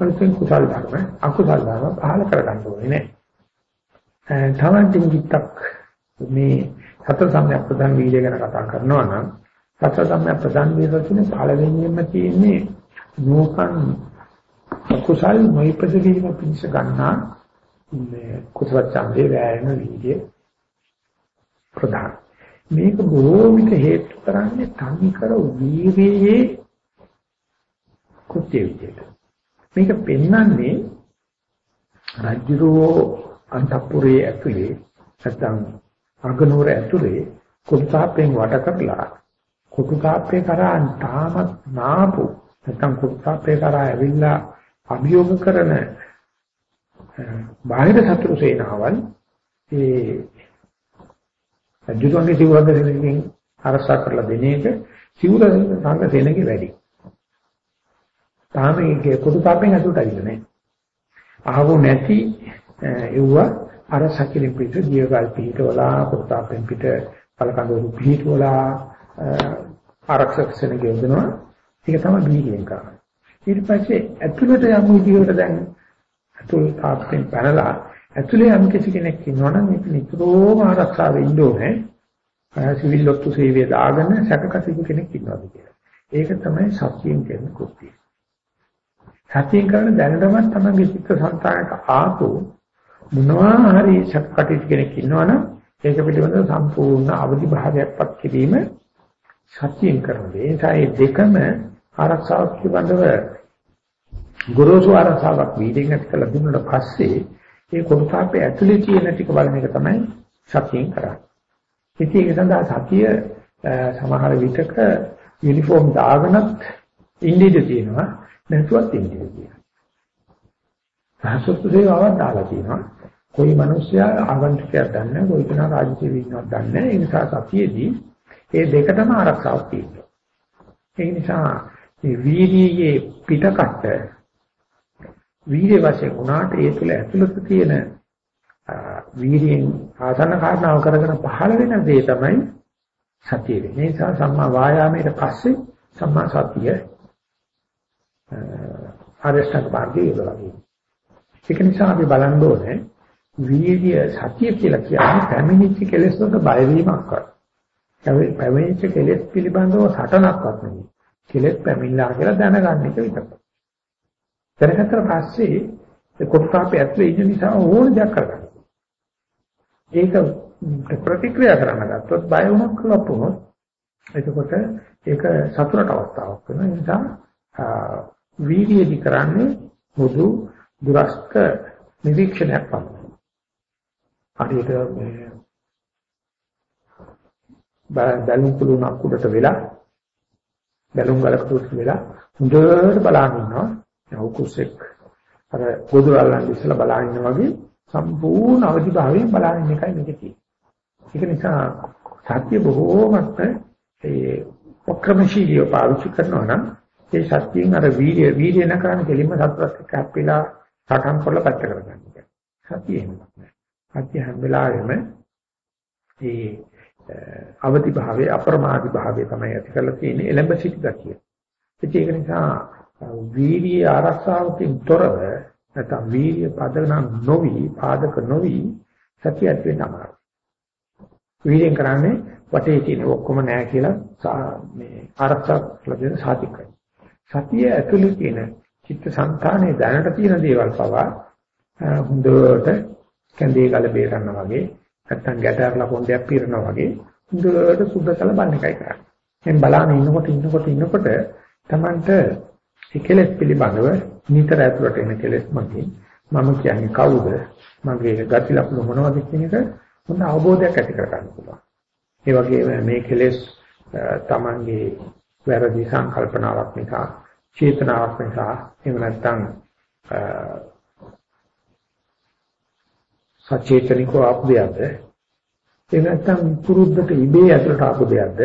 අලුතෙන් කුසල් ධර්ම, අකුසල් ධර්ම පහල කරගන්න ඕනේ නෑ. තවන් ටිකක් මේ සතර සම්‍යක් ප්‍රධාන වීර්ය ගැන කතා කරනවා නම් සතර සම්‍යක් ප්‍රධාන වීර්ය කියන්නේ පළවෙනියෙන්ම තියෙන්නේ නෝකන් කුසල් මොයිපද වීම පිණිස ගන්නා මේ කුසල ඡන්දේ වෑයම වීර්ය ප්‍රධාන. මේක බොහෝ විට හේතු කරන්නේ තනිකර වීර්යයේ කෘත්‍ය විදියට. මේක පෙන්වන්නේ රජුරෝ අන්තපුරයේ ඇතුලේ නැත්නම් අගනුවර ඇතුලේ කුත්තාපෙන් වට කරලා කුත්තාපේ කරා තාමත් නාපු නැත්නම් කුත්තාපේ කරා ඇවිල්ලා අභියෝග කරන බාහිර සතුරු සේනාවල් ඒ රජුගේ සිවුරද දෙනකින් අරසා කරලා දෙන එක සිවුර සංඝ සේනගේ වැඩි. තාම ඒකේ කුතුපාපෙන් අතුට ඇවිල්ලා නැහැ. අහවෝ නැති එව්ව අර සකිලින් පිට දියගල් පිටවලා කුතුපාපෙන් පිට පළකඳවරු පිටවලා ආරක්ෂක සේනගේ යොදනවා. ඒක තමයි බීජයෙන් කරන්නේ. ඊට පස්සේ ඇතුළට යමු විදිහට දැන් ඇතුළ තාප්පෙන් පැනලා ඇතුලේ යම් කිසි කෙනෙක් ඉන්නවනම් මේක නිතරම ආරක්ෂාවෙ ඉන්න ඕනේ. සිවිල් ලොක්තු සේවය දාගෙන සැකකසිතු කෙනෙක් ඉන්නවාද කියලා. ඒක තමයි සත්‍යයෙන් කියන කෘත්‍යය. සත්‍යයෙන් කරන දැනටමත් තමයි චිත්ත සංතායක ආපු මොනවා හරි සැකකටිත කෙනෙක් ඉන්නවනම් ඒක පිළිබඳව සම්පූර්ණ අවදි භාවයක්පත් කිරීම සත්‍යයෙන් කරන දේ. ඒ නිසා මේ දෙකම ආරක්ෂාවක් පිළිබඳව ගුරුසු ආරක්ෂාවක් වීදෙන් ඇති කළ දුන්නාට පස්සේ ඒ කොටසාපේ ඇතුලේ තියෙන ටික බලන එක තමයි සතියෙන් කරන්නේ. ඉතින් ඒක සඳහා සතිය සමහර විටක යුනිෆෝම් දාගෙනත් ඉන්දියද තියෙනවා නැතුවත් ඉන්දියද තියෙනවා. සාසුත් සේවාවක් දාලා තියෙනවා. કોઈ මිනිස්සයා ආගන්තුකයක් දන්නේ કોઈ කෙනා රාජ්‍යසේවීනක් දන්නේ ඒ නිසා සතියේදී ඒ දෙකටම ආරක්ෂාවක් තියෙනවා. ඒ නිසා මේ වීර්යයේ පිටකට වීර්ය වශයෙන් උනාට ඒ තුළ ඇතුළත තියෙන වීර්යයෙන් ආසන්න කාරණාව කරගෙන පහළ වෙන දේ තමයි සතිය වෙන්නේ. ඒ නිසා සම්මා වායාමයට පස්සේ සම්මා සතිය ආරෂ්ඨක මාර්ගයේ යොදලා තියෙනවා. ඒක නිසා අපි බලන්න ඕනේ වීර්ය සතිය කියලා කියන්නේ පැමිණිච්ච කෙලෙස් වලට බය වීමක් කර. පැමිණිච්ච කෙලෙස් පිළිබඳව සටනක්වත් නෙවෙයි. කෙලෙස් පැමිණලා කියලා දැනගන්න එක විතරයි. දැනගත්තට පස්සේ ඒ කොට්ටාපේ ඇතුලේ ඉන්න නිසා ඕන දෙයක් කරගන්න. ඒක ප්‍රතික්‍රියා කරන්න ගත්තොත් බය වුණොත් කලප්පුනොත් එතකොට ඒක සතුරට අවස්ථාවක් වෙනවා. ඒ නිසා වීර්යදි කරන්නේ මුදු දුරස්ත නිරීක්ෂණයක් පමණයි. හරියට මේ බැලුම් කුළුණක් උඩට වෙලා බැලුම් ගලක උඩට වෙලා හොඳට බලන් ඉන්නවා. උකුසෙක් අර ගොදුර අල්ලන් ඉස්සලා බලන වගේ සම්පූර්ණ අවදිභාවයෙන් බලන එකයි මේක තියෙන්නේ. ඒක නිසා සත්‍ය බොහෝමත්ම ඒ උක්‍රමශීලිය පාවිච්චි කරනවා නම් ඒ සත්‍යයෙන් අර වීර්ය වීර්ය නැකරන කෙලින්ම සත්‍යවත් එක්ක අපිලා සටන් කරලා පැත්ත කරගන්න එක. සතිය එහෙමත් නෑ. සත්‍ය හැම වෙලාවෙම ඒ අවදි භාවයේ අප්‍රමාදී භාවයේ තමයි ඇති කරලා තියෙන්නේ එළඹ සිටි ගතිය. ඒක නිසා වීර්ය ආරක්ෂාවකින් තොරව නැත්නම් වීර්ය පදනම් නොවි පාදක නොවි සතියක් වෙන්න අමාරුයි. වීර්යෙන් කරන්නේ වටේ තියෙන ඔක්කොම නෑ කියලා මේ ආරක්ෂා ලැබෙන සාතිකයි. සතිය ඇතුළේ තියෙන චිත්ත සංතානයේ දැනට තියෙන දේවල් පවා හොඳට කැඳේ ගල බේරනවා වගේ නැත්නම් ගැටාරලා පොන්ඩයක් පිරනවා වගේ හොඳට සුද්ධ කළ බලන එකයි කරන්නේ. දැන් බලන්න ඉන්නකොට ඉන්නකොට ඉන්නකොට Tamanට ඒ කෙලෙස් පිළිබඳව නිතර ඇතුළට එන කෙලෙස් මගින් මම කියන්නේ කවුද මගේ ගති ලක්ෂණ මොනවද කියන එක හොඳ අවබෝධයක් ඇති කර ගන්න පුළුවන්. ඒ වගේම මේ කෙලෙස් තමන්ගේ වැරදි සංකල්පනාවක් නිසා, චේතනාවක් නිසා, එහෙම නැත්නම් සචේතනිකව ආපු දෙයක්ද? එහෙම නැත්නම් පුරුද්දට ඉබේ ඇතුළට ආපු දෙයක්ද?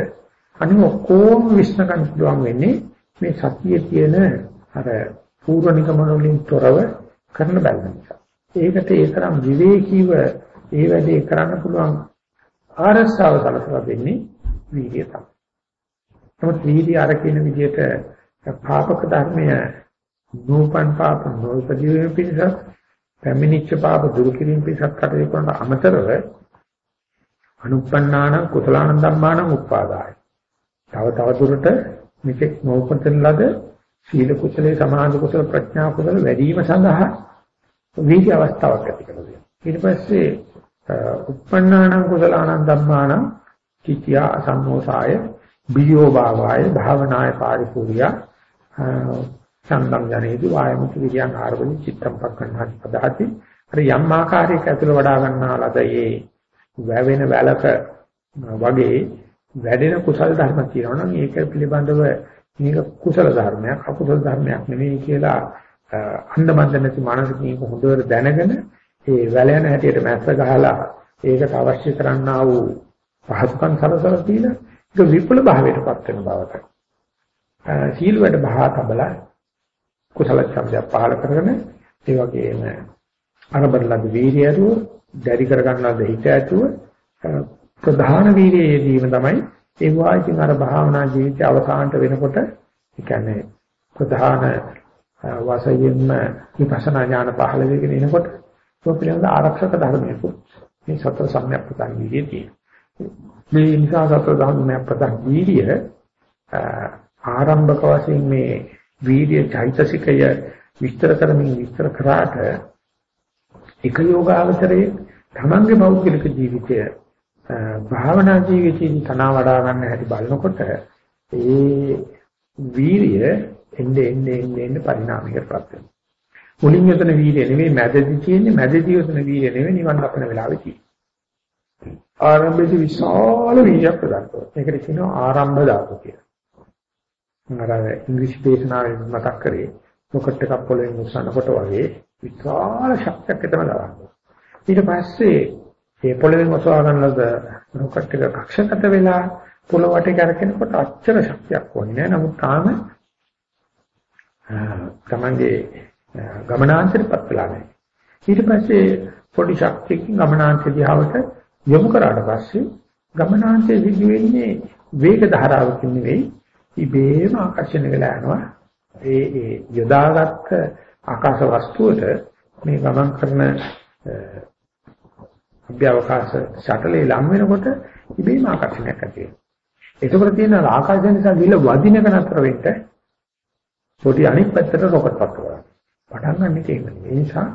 අනිත් ඔක්කොම විශ්න ගන්න පුළුවන් වෙන්නේ මේ සතියේ තියෙන අර පූර්ව නිගමන වලින් තොරව කරන බැලන නිසා. ඒකට ඒ තරම් විවේකීව ඒ වැඩේ කරන්න පුළුවන් ආරස්සාව සලසලා දෙන්නේ වීර්යය තමයි. නමුත් වීර්යය අර කියන විදිහට පාපක ධර්මය නූපන් පාප නොපදීවෙන පිණිස පැමිණිච්ච පාප දුරු කිරීම පිණිසත් කටයුතු කරන අමතරව අනුප්පන්නාන කුසලාන ධම්මාන උපාදාය. තව තව දුරට මෙතෙක් නොඋපතන ලද සීල කුසලයේ සමාධි කුසල ප්‍රඥා කුසල වැඩි වීම සඳහා වීර්ය අවස්ථාවක් ඇති කරගන්නවා. ඊට පස්සේ uppannānaṁ කුසලානං ධම්මානං කිත්‍යා සම්මෝසාය බියෝ භාවාය භාවනාය පාරිපූර්ය සම්බම් ජනේති වායමුති විද්‍යාං ආරවලි චිත්තම් පක්ඛණ්හාති පදහති අර යම් ආකාරයක ඇතුළ වඩා ගන්නා ලද ඒ වැවෙන වැලක වගේ වැඩෙන කුසල ධර්ම තියෙනවා නම් ඒක පිළිබඳව මේක කුසල ධර්මයක් අකුසල ධර්මයක් නෙවෙයි කියලා අන්දමන්ද නැති මානසිකින් හොඳට දැනගෙන ඒ වැල යන හැටියට මැස්ස ගහලා ඒකට අවශ්‍ය කරන්නා වූ පහසුකම් සලසලා තියෙන ඒක විපුල භාවයටපත් වෙන බවට සීල වැඩ බහා තබලා කුසල ඡන්දය පහල කරගෙන ඒ වගේම අරබරලද වීර්යයතුව දැරි කරගන්නා දෙහිත ඇතුව ප්‍රධාන වීර්යයේදීම තමයි ඒ වායිකින් අර භාවනා ජීවිතය අවසානට වෙනකොට ඒ කියන්නේ ප්‍රධාන වාසයෙන්ම විපස්සනා ඥාන පහළ වෙගෙන එනකොට ඒක පිළිබඳ ආරක්ෂක ධර්මයක මේ සතර සම්‍යක් ප්‍රදාන වීර්යය මේ නිසා සතර සම්‍යක් ප්‍රදාන වීර්ය ආරම්භක වශයෙන් මේ වීර්ය චෛතසිකය විස්තර කරමින් විස්තර කරාට එක යෝගාවචරයේ තමන්ගේ භෞතික ජීවිතය භාවනා ජීවිතයෙන් තනවා වඩා ගන්න හැටි බලනකොට ඒ වීරිය එන්නේ එන්නේ එන්නේ පරිණාමයකටපත් වෙනවා. මුලින් යතන වීරිය නෙමෙයි මැදදී තියෙන්නේ මැදදී යතන වීරිය නෙමෙයි නිවන් දක්වන වෙලාවේ තියෙන්නේ. ආරම්භයේදී විශාල වීර්යයක් ප්‍රදාන කරනවා. ඒකට කියනවා ආරම්භ ධාතු කියලා. මම අර ඉංග්‍රීසි දේශනාවේ මතක් කරේ රොකට් එකක් පොළවෙන් උස්සනකොට වගේ විශාල ශක්තියක් එතන දානවා. ඊට පස්සේ ඒ පොළවෙන් ඔසවා ගන්නලද රොකට් එක කක්ෂගත වෙලා පොළොවට කරකිනකොට අච්චර ශක්තියක් වන්නේ නමුත් තාම තමන්ගේ ගමනාන්තරපත් වෙලා නැහැ. ඊට පස්සේ පොඩි ශක්තියකින් ගමනාන්තය දිහාවට යොමු කරාට පස්සේ ගමනාන්තයේ සිදු වෙන්නේ වේග ධාරාවකින් නෙවෙයි ඉබේම ආකර්ෂණය වෙලා යනවා. ඒ ඒ යොදාගත්ත ආකාශ වස්තුවට මේ ගමන් කරන අභ්‍යවකාශ ෂටලේ ලම් වෙනකොට ඉබේම ආකර්ෂණයක් ඇති වෙනවා. ඒකවල තියෙන ආකර්ෂණ නිසා ගිල වදිනක නතර වෙන්න පොඩි අනිත් පැත්තට රොකට් පත් කරනවා. පටන් ගන්න එක ඒක. ඒ නිසා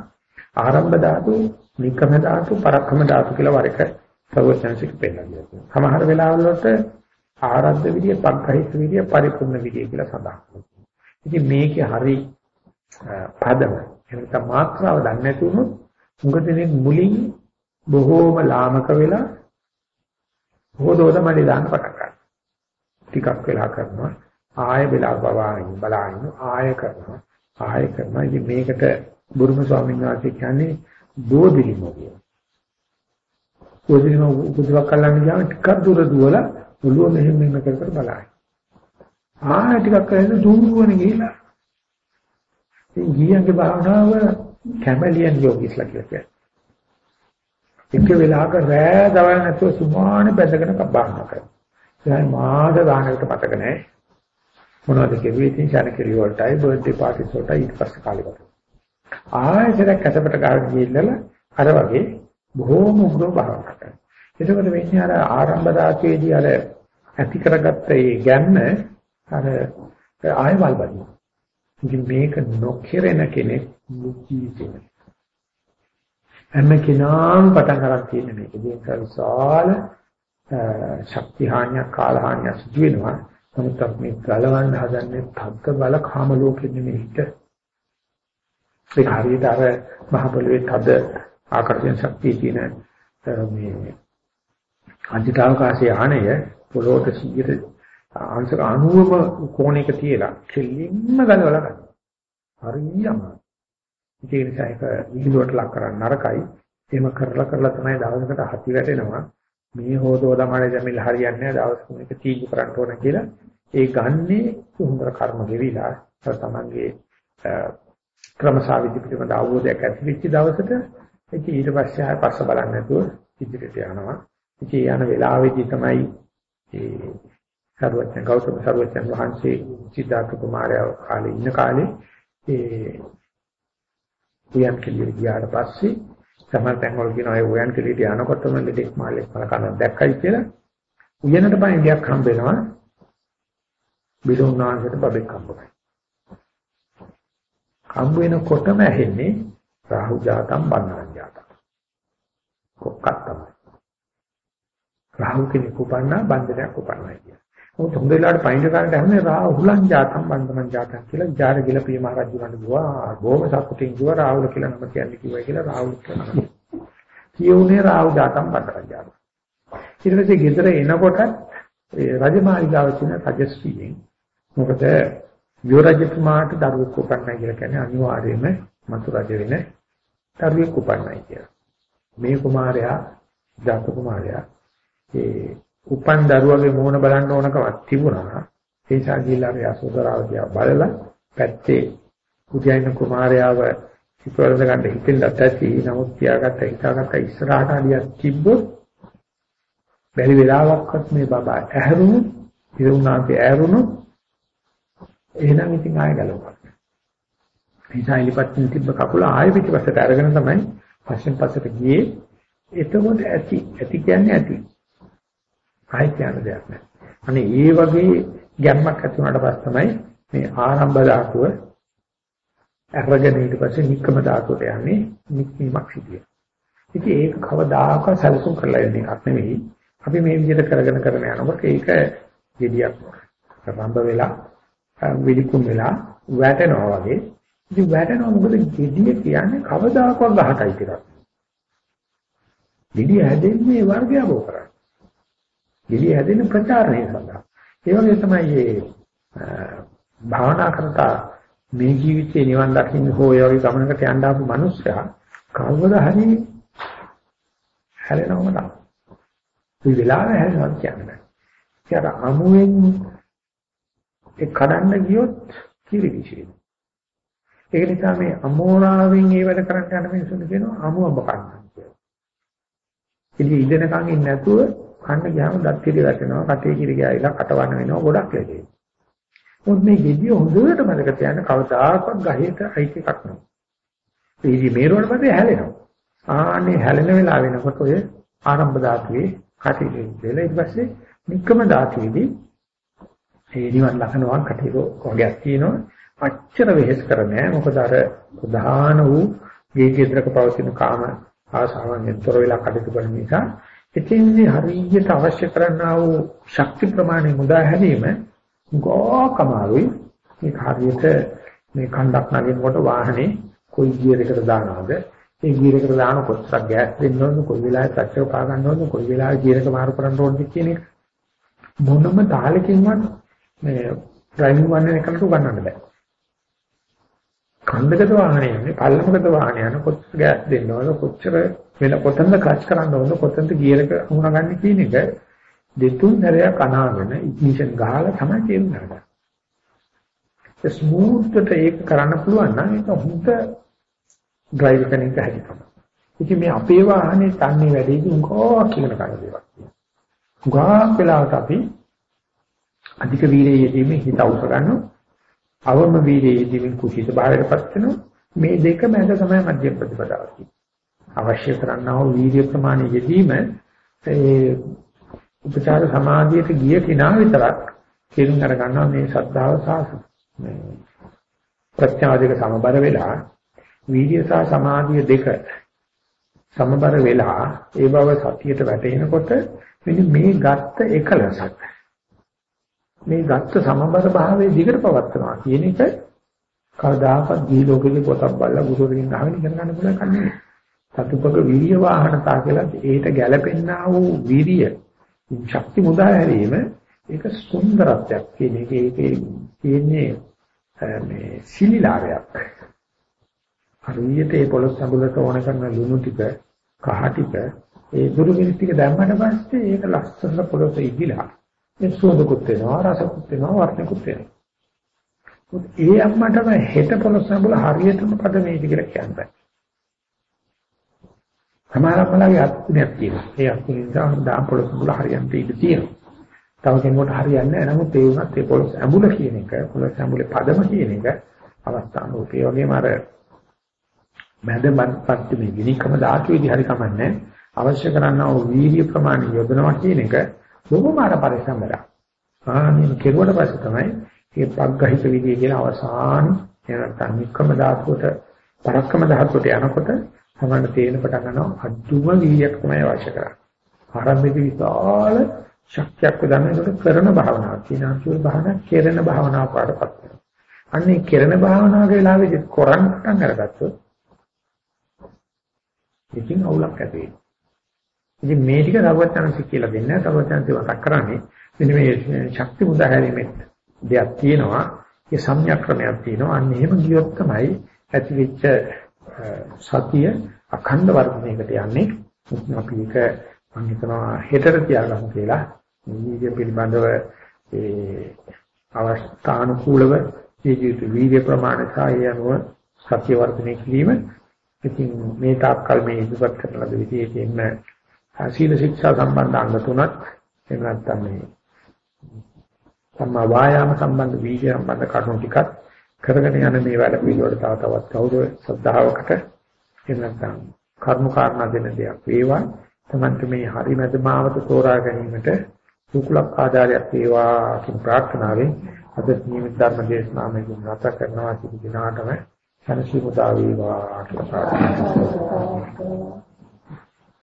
ආරම්භ ධාතු, නික්කම ධාතු, පරක්කම ධාතු කියලා වර එක සර්වඥාන්සික පෙන්නනවා. සමහර වෙලාවල වලට ආරද්ධ විදිය, පග්ගහිත විදිය, පරිපූර්ණ විදිය කියලා සඳහන් කරනවා. ඉතින් මේකේ හරි පදම එහෙනම් මාත්‍රාව දන්නේ නැති වුණොත් මුගදෙනේ මුලින් බොහෝම ලාමක වෙලා හොදෝද මඩේ දාන්න පටන් ගන්නවා. ටිකක් වෙලා කරනවා ආය වෙලා බවාගෙන බලන්න ආය කරනවා ආය කරනවා ඉතින් මේකට බුරුම ස්වාමීන් වහන්සේ කියන්නේ බෝධිලිමෝ කියන. බෝධිලිමෝ උපදවක් කල්ලන්නේ ගාන ටිකක් දුර දුවල ඔළුව මෙහෙම මෙහෙම කර කර බලائیں۔ ආය ටිකක් කරලා දුරුවන ගිහිලා ඉතින් ගියන්ගේ භාවනාව කැමලියන් යෝගිස්ලා කියලා කියනවා. එක වෙලාවක රෑ දවල් නැතුව සුමාන බැඳගෙන කබ්බාහන කරනවා. දැන් මාස ගානකට මතක නැහැ. මොනවද කෙරුවේ ඉතින් ශාන කෙලිය වලටයි බර්ත්ඩේ පාටිස් වලටයි ඊට පස්සේ කාලේ ගත. ආයෙත් කැසපට ගාන ගිහිල්ලා අර වගේ බොහෝම උග්‍රව භාවනා කරනවා. එතකොට වෙන්නේ අර ආරම්භ දාතේදී අර ඇති කරගත්ත ඒ ගැන්න අර ආයෙවල් බදිනවා. ඉතින් මේක නොකිරෙන කෙනෙක් ජීවිතේ හැම කෙනාම පටන් ගන්න තියෙන මේක. ඒ විශාල ශක්ති හානියක් කාල හානියක් සිදු වෙනවා. නමුත් අපි ගලවන්න හදන්නේ තද්ද බල කාම ලෝකෙ නෙමෙයි හිත. ඒ හරියට අර මහ පොළවේ තද ආකර්ෂණ ශක්තිය තියෙන මේ අජිතාවකාශයේ ආණය පොළොවට 100 අංශක 90ම කෝණයක තියලා කෙලින්ම ගලවලා ගන්න. හරියම. ඒ නිසා ඒක විහිළුවට ලක් කරන්න නරකයි. එහෙම කරලා කරලා තමයි දවසකට හති වැටෙනවා. මේ හොදෝ ළමයි දෙමිල් හරියන්නේ නැහැ දවස් තුනක තීජු කරන්න ඕන කියලා ඒ ගන්නේ සුන්දර කර්ම ගෙවිලා තමන්ගේ ක්‍රමසාවිදි පිළිබඳ අවබෝධයක් ඇති වෙච්ච දවසට ඒක ඊට පස්සේ ආය පස්ස බලන්නේ නැතුව ඉදිරියට යනවා ඉතින් යන වෙලාවේදී තමයි ඒ සර්වඥ ගෞතම සර්වඥ වහන්සේ සිද්ධාර්ථ කුමාරයා කාලේ ඉන්න කාලේ ඒ උයන් කෙලිය ගියාට පස්සේ සමහර තැන්වල කියනවා ඒ උයන් කෙලියට යනකොටම දෙයක් මාළෙක් බලකන දැක්කයි කියලා උයනට පයින් ගියක් හම්බ වෙනවා බිලුණාංශයට බබෙක් හම්බ වෙනවා හම්බ වෙනකොටම ඇහෙන්නේ රාහු ජාතම් බන්නාන් ජාතම් කොක්කක් තමයි. රාහු කෙනෙක් උපන්නා බන්ධනයක් උපන්නා කියන. මොකද හොඳ වෙලාවට පයින් කරන්න හැමනේ රාහුලං ජාතම් බන්ධනං ජාතම් කියලා ජාර ගිල පිය මහරජු ගන්න ගියා. බොහොම සතුටින් ගියා රාහුල කියලා නම කියන්නේ කිව්වයි කියලා රාහුල කියලා. කියුනේ රාහු ජාතම් බන්ධනං ජාතම්. ඊට පස්සේ ගෙදර එනකොට ඒ රජමාලිගාව කියන රජස්ත්‍රියෙන් මොකද යුවරජතුමාට දරුවෙක් උපන්නයි කියලා කියන්නේ අනිවාර්යයෙන්ම මතු රජ වෙන දරුවෙක් උපන්නයි කියලා. මේ කුමාරයා ජාත කුමාරයා ඒ උපන් දරුවගේ මූණ බලන්න ඕනකමක් තිබුණා. ඒ නිසා ගිහිල්ලා අපි අසෝදරාව දිහා බලලා පැත්තේ පුජායින කුමාරයාව ඉපරද ගන්න හිතෙන්නත් ඇති. නමුත් තියාගත්ත හිතාගත්ත ඉස්සරහට අලියක් තිබ්බොත් බැරි වෙලාවක්වත් මේ බබා ඇහැරුණු ඉරුණාගේ ඇහැරුණු එහෙනම් ඉතින් ආය ගලවන්න. නිසා ඉලිපත්ින් තිබ්බ කකුල ආයෙ පිටිපස්සට අරගෙන තමයි පස්සෙන් පස්සට ගියේ. එතකොට ඇති ඇති කියන්නේ ඇති. ආයෙ කියන දෙයක් නෑ. අනේ ඒ වගේ ගැම්මක් ඇති වුණාට පස්සේ තමයි මේ ආරම්භ ධාතුව අරගෙන ඊට පස්සේ නික්කම ධාතුවට යන්නේ නික්මීමක් සිදුවේ. ඉතින් ඒක කවදාකවත් සැලසුම් කරලා යන්නේ එකක් නෙවෙයි. අපි මේ විදිහට කරගෙන කරගෙන යනකොට ඒක gediyak රම්බ වෙලා විලිකුම් වෙලා වැටෙනවා වගේ. ඉතින් වැටෙනවා මොකද gediy කියන්නේ කවදාකවත් ගහටයි කියලා. gediy හැදෙන්නේ වර්ගය බෝ කරන්නේ. Gediy හැදෙන්නේ ප්‍රචාරණය සඳහා. ඒ වගේ තමයි මේ භාවනා කරતા මේ ජීවිතේ නිවන් දකින්න හෝ ඒ වගේ ගමනකට යන්න ආපු මිනිස්සයා කවදා හරි හැලෙනවම තමයි. මේ වෙලාවේ හැලෙනවා කියන්නේ. ඒක අමුවෙන් ඒ කඩන්න ගියොත් කිරි විශේෂ. ඒක නිසා මේ අමෝරාවෙන් ඒ වැඩ කරන්න යන මිනිස්සුන්ට කියනවා අමුඹ කන්න කියලා. ඉතින් ඉඳනකන් ඉන්නේ නැතුව කන්න ගියාම දත් කිරි වැටෙනවා, කටේ කිරි ගෑවිලා කටවන්න වෙනවා ගොඩක් ලෙඩේ. මොකද මේ ගෙඩිය හොඳට මතක තියාගන්න කවදාකවත් ගහේට අයිති එකක් නෙවෙයි. ඒ ඉතින් මේරුවට පස්සේ හැලෙනවා. ආන්නේ හැලෙන වෙලාව වෙනකොට ඔය ආරම්භ ධාතුවේ කටේ දෙලා ඊට පස්සේ නික්කම ධාතුවේදී ඒ නිවන් ලක්ෂණවන් කටේක වගේක් තියෙනවා. අච්චර වෙහෙස් කරන්නේ මොකද අර ප්‍රධාන වූ ගේ කේන්ද්‍රක පවතින කාම ආසාවන් යතර වෙලා කටයුතු කරන නිසා එතින්දී හරියට අවශ්‍ය කරන්නා වූ ශක්ති ප්‍රමාණය මුදා හැරීම ගෝකමාරුයි. මේ කාර්යයට මේ කණ්ඩක් නගිනකොට වාහනේ කොයි ගියර් එකට දානවද? ඒ ගියර් එකට දාන කොච්චර ගෑස් දෙන්න ඕනද කොයි වෙලාවෙ සැච්චව පා ගන්න ඕනද කොයි වෙලාවෙ ගියර් එක මාරු කරන්න ඕනද කියන එක. මොනම තාලකින්වත් මේ ඩ්‍රයිවිං වන්නේ එකකට උගන්නන්න බෑ. කන්දකට වාහනේ යන්නේ පල්ලමකට වාහනේ යන කොච්චර ගෑස් දෙන්න ඕනද කොච්චර වෙන කොතනද ක්‍රච් කරන්න ඕනද කොතනද ගියර් එක අමුණගන්නේ කියන එක දෙතුන් සැරයක් අනාගෙන ඉග්නිෂන් ගහලා තමයි තේරුම් ගන්න. ඒ ස්මූත්ට ඒක කරන්න පුළුවන් නම් ඒක හොඳ ඩ්‍රයිව් කරන එක හැදිකම. ඉතින් මේ අපේ වාහනේ තන්නේ වැඩිදී උංගෝ කියන කන දේවල්. උගා වෙලාවට අපි අධික වීර්යයේදී හිත අවශ්‍ය ගන්නවා අවම වීර්යයේදී කුසීත භාවයටපත් වෙනවා. මේ දෙක මැද තමයි මධ්‍යම ප්‍රතිපදාව අවශ්‍ය කරන්නා වූ වීර්ය ප්‍රමාණය යෙදීම ඒ උපචාර සමාධියට ගිය කෙනා විතරක් තේරුම් අර ගන්නවා මේ ශ්‍රද්ධාව සහ මේ ප්‍රත්‍යාදික සමබර වෙලා වීර්ය සහ සමාධිය දෙක සමබර වෙලා ඒ බව සතියට වැටෙනකොට මෙන්න මේ ගත්ත එකලසක් මේ ගත්ත සමබර භාවයේ දිගට පවත්නවා කියන එක කවදාකවත් දී ලෝකෙක පොතක් බලලා ගුරුවරකින් අහගෙන ඉගෙන ගන්න පුළුවන් කන්නේ. සතුපක වීර්ය වාහනතා කියලා ඒට ගැළපෙන්නා වූ වීර්ය ශක්ති මුදා හැරීම ඒක සුන්දරත්වයක් කියන එක ඒකේ තියෙන්නේ මේ සිලිලාරයක්. හරියට ඒ පොළොස් සම්බුලට ඕන කරන ලුණු ටික කහ ටික ඒ දුරු මිනිස් ටික දැම්මට පස්සේ ඒක ලස්සන පොළොස් ඉදිලා ඒ සුවඳකුත් වෙනවා රසකුත් වෙනවා වර්ණකුත් වෙනවා. ඒ අම්මටම හෙට පොළොස් සම්බුල හරියටම පද මේක කියලා කියන්නේ. සමහරවල්ලාගේ අත්ුණයක් තියෙනවා. ඒ අත්ුණ නිසා දාම් පොළොස් සම්බුල හරියන්ට ඉඳ තියෙනවා. තව කෙනෙකුට හරියන්නේ නැහැ. නමුත් ඒ වුණත් ඒ පොළොස් ඇඹුල කියන එක පොළොස් ඇඹුලේ පදම කියන එක අවස්ථාන රූපේ වගේම අර මැදපත් මේ විනිකම ධාතු විදි හරි කමන්නේ අවශ්‍ය කරනා වූ වීර්ය ප්‍රමාණය යොදනවා කියන එක බොහොම අර පරිස්සම් වෙලා. ආනින් කෙරුවට පස්සේ තමයි මේ පග්ගහිත විදිය කියන අවසාන එනත්තම් නික්කම ධාතුවට පරක්කම ධාතුවට යනකොට තමයි තේරෙන පටන් ගන්නවා අදුම වීර්යයක් තමයි අවශ්‍ය කරන්නේ. ආරම්භයේදී විශාල ශක්තියක් උදන්නේකට කරන භාවනාවක් තියෙනවා කියන භාවනාව කෙරෙන භාවනාව පාඩපත් වෙනවා. අන්නේ කෙරෙන භාවනාවක වෙලාවෙදි කරන් පටන් අරගත්තොත් ඉතින් අවුලක් ඇති වෙනවා. ඉතින් මේ ටික දවචනසි කියලා දෙන්නේ දවචනසි මතක් කරන්නේ මෙන්න මේ ශක්ති මුදාහැරීමේ දෙයක් තියෙනවා. ඒ සම්‍යක්‍රමයක් තියෙනවා. අන්න එහෙම ගියොත් තමයි ඇතිවෙච්ච සතිය අඛණ්ඩ වර්ධනයකට යන්නේ. අපි ඒක මම හිතනවා හෙටට තියාගමු කියලා. වීර්ය පිළිබඳව ඒ අවස්ථානුකූලව ජීවිත වීර්ය ප්‍රමාණය සාය අනුව සත්‍ය වර්ධනය කිරීම. ඉතින් මේ තාක්කල් මේ ඉදිරිපත් කරන ලද විදිහේ සීල ශික්ෂා සම්බන්ධ අංග තුනක් එහෙම නැත්නම් මේ සම්මා වායාම සම්බන්ධ වීර්ය සම්බන්ධ කරුණු ටිකක් කරගෙන යන මේ වැඩ පිළිවෙල තව තවත් කවුරු ශ්‍රද්ධාවකට එහෙම නැත්නම් කර්ම කාරණා දෙන දෙයක් වේවා. තමන්ට මේ හරි මැදමාවත තෝරා ගැනීමට සුකුලක් ආධාරයක් වේවා කියන ප්‍රාර්ථනාවෙන් අද නියමිත ධර්ම දේශනාවෙන් නැත කරනවා. සිදු දිනාටම සනසි මුදා වේවා කියලා ප්‍රාර්ථනා කරනවා.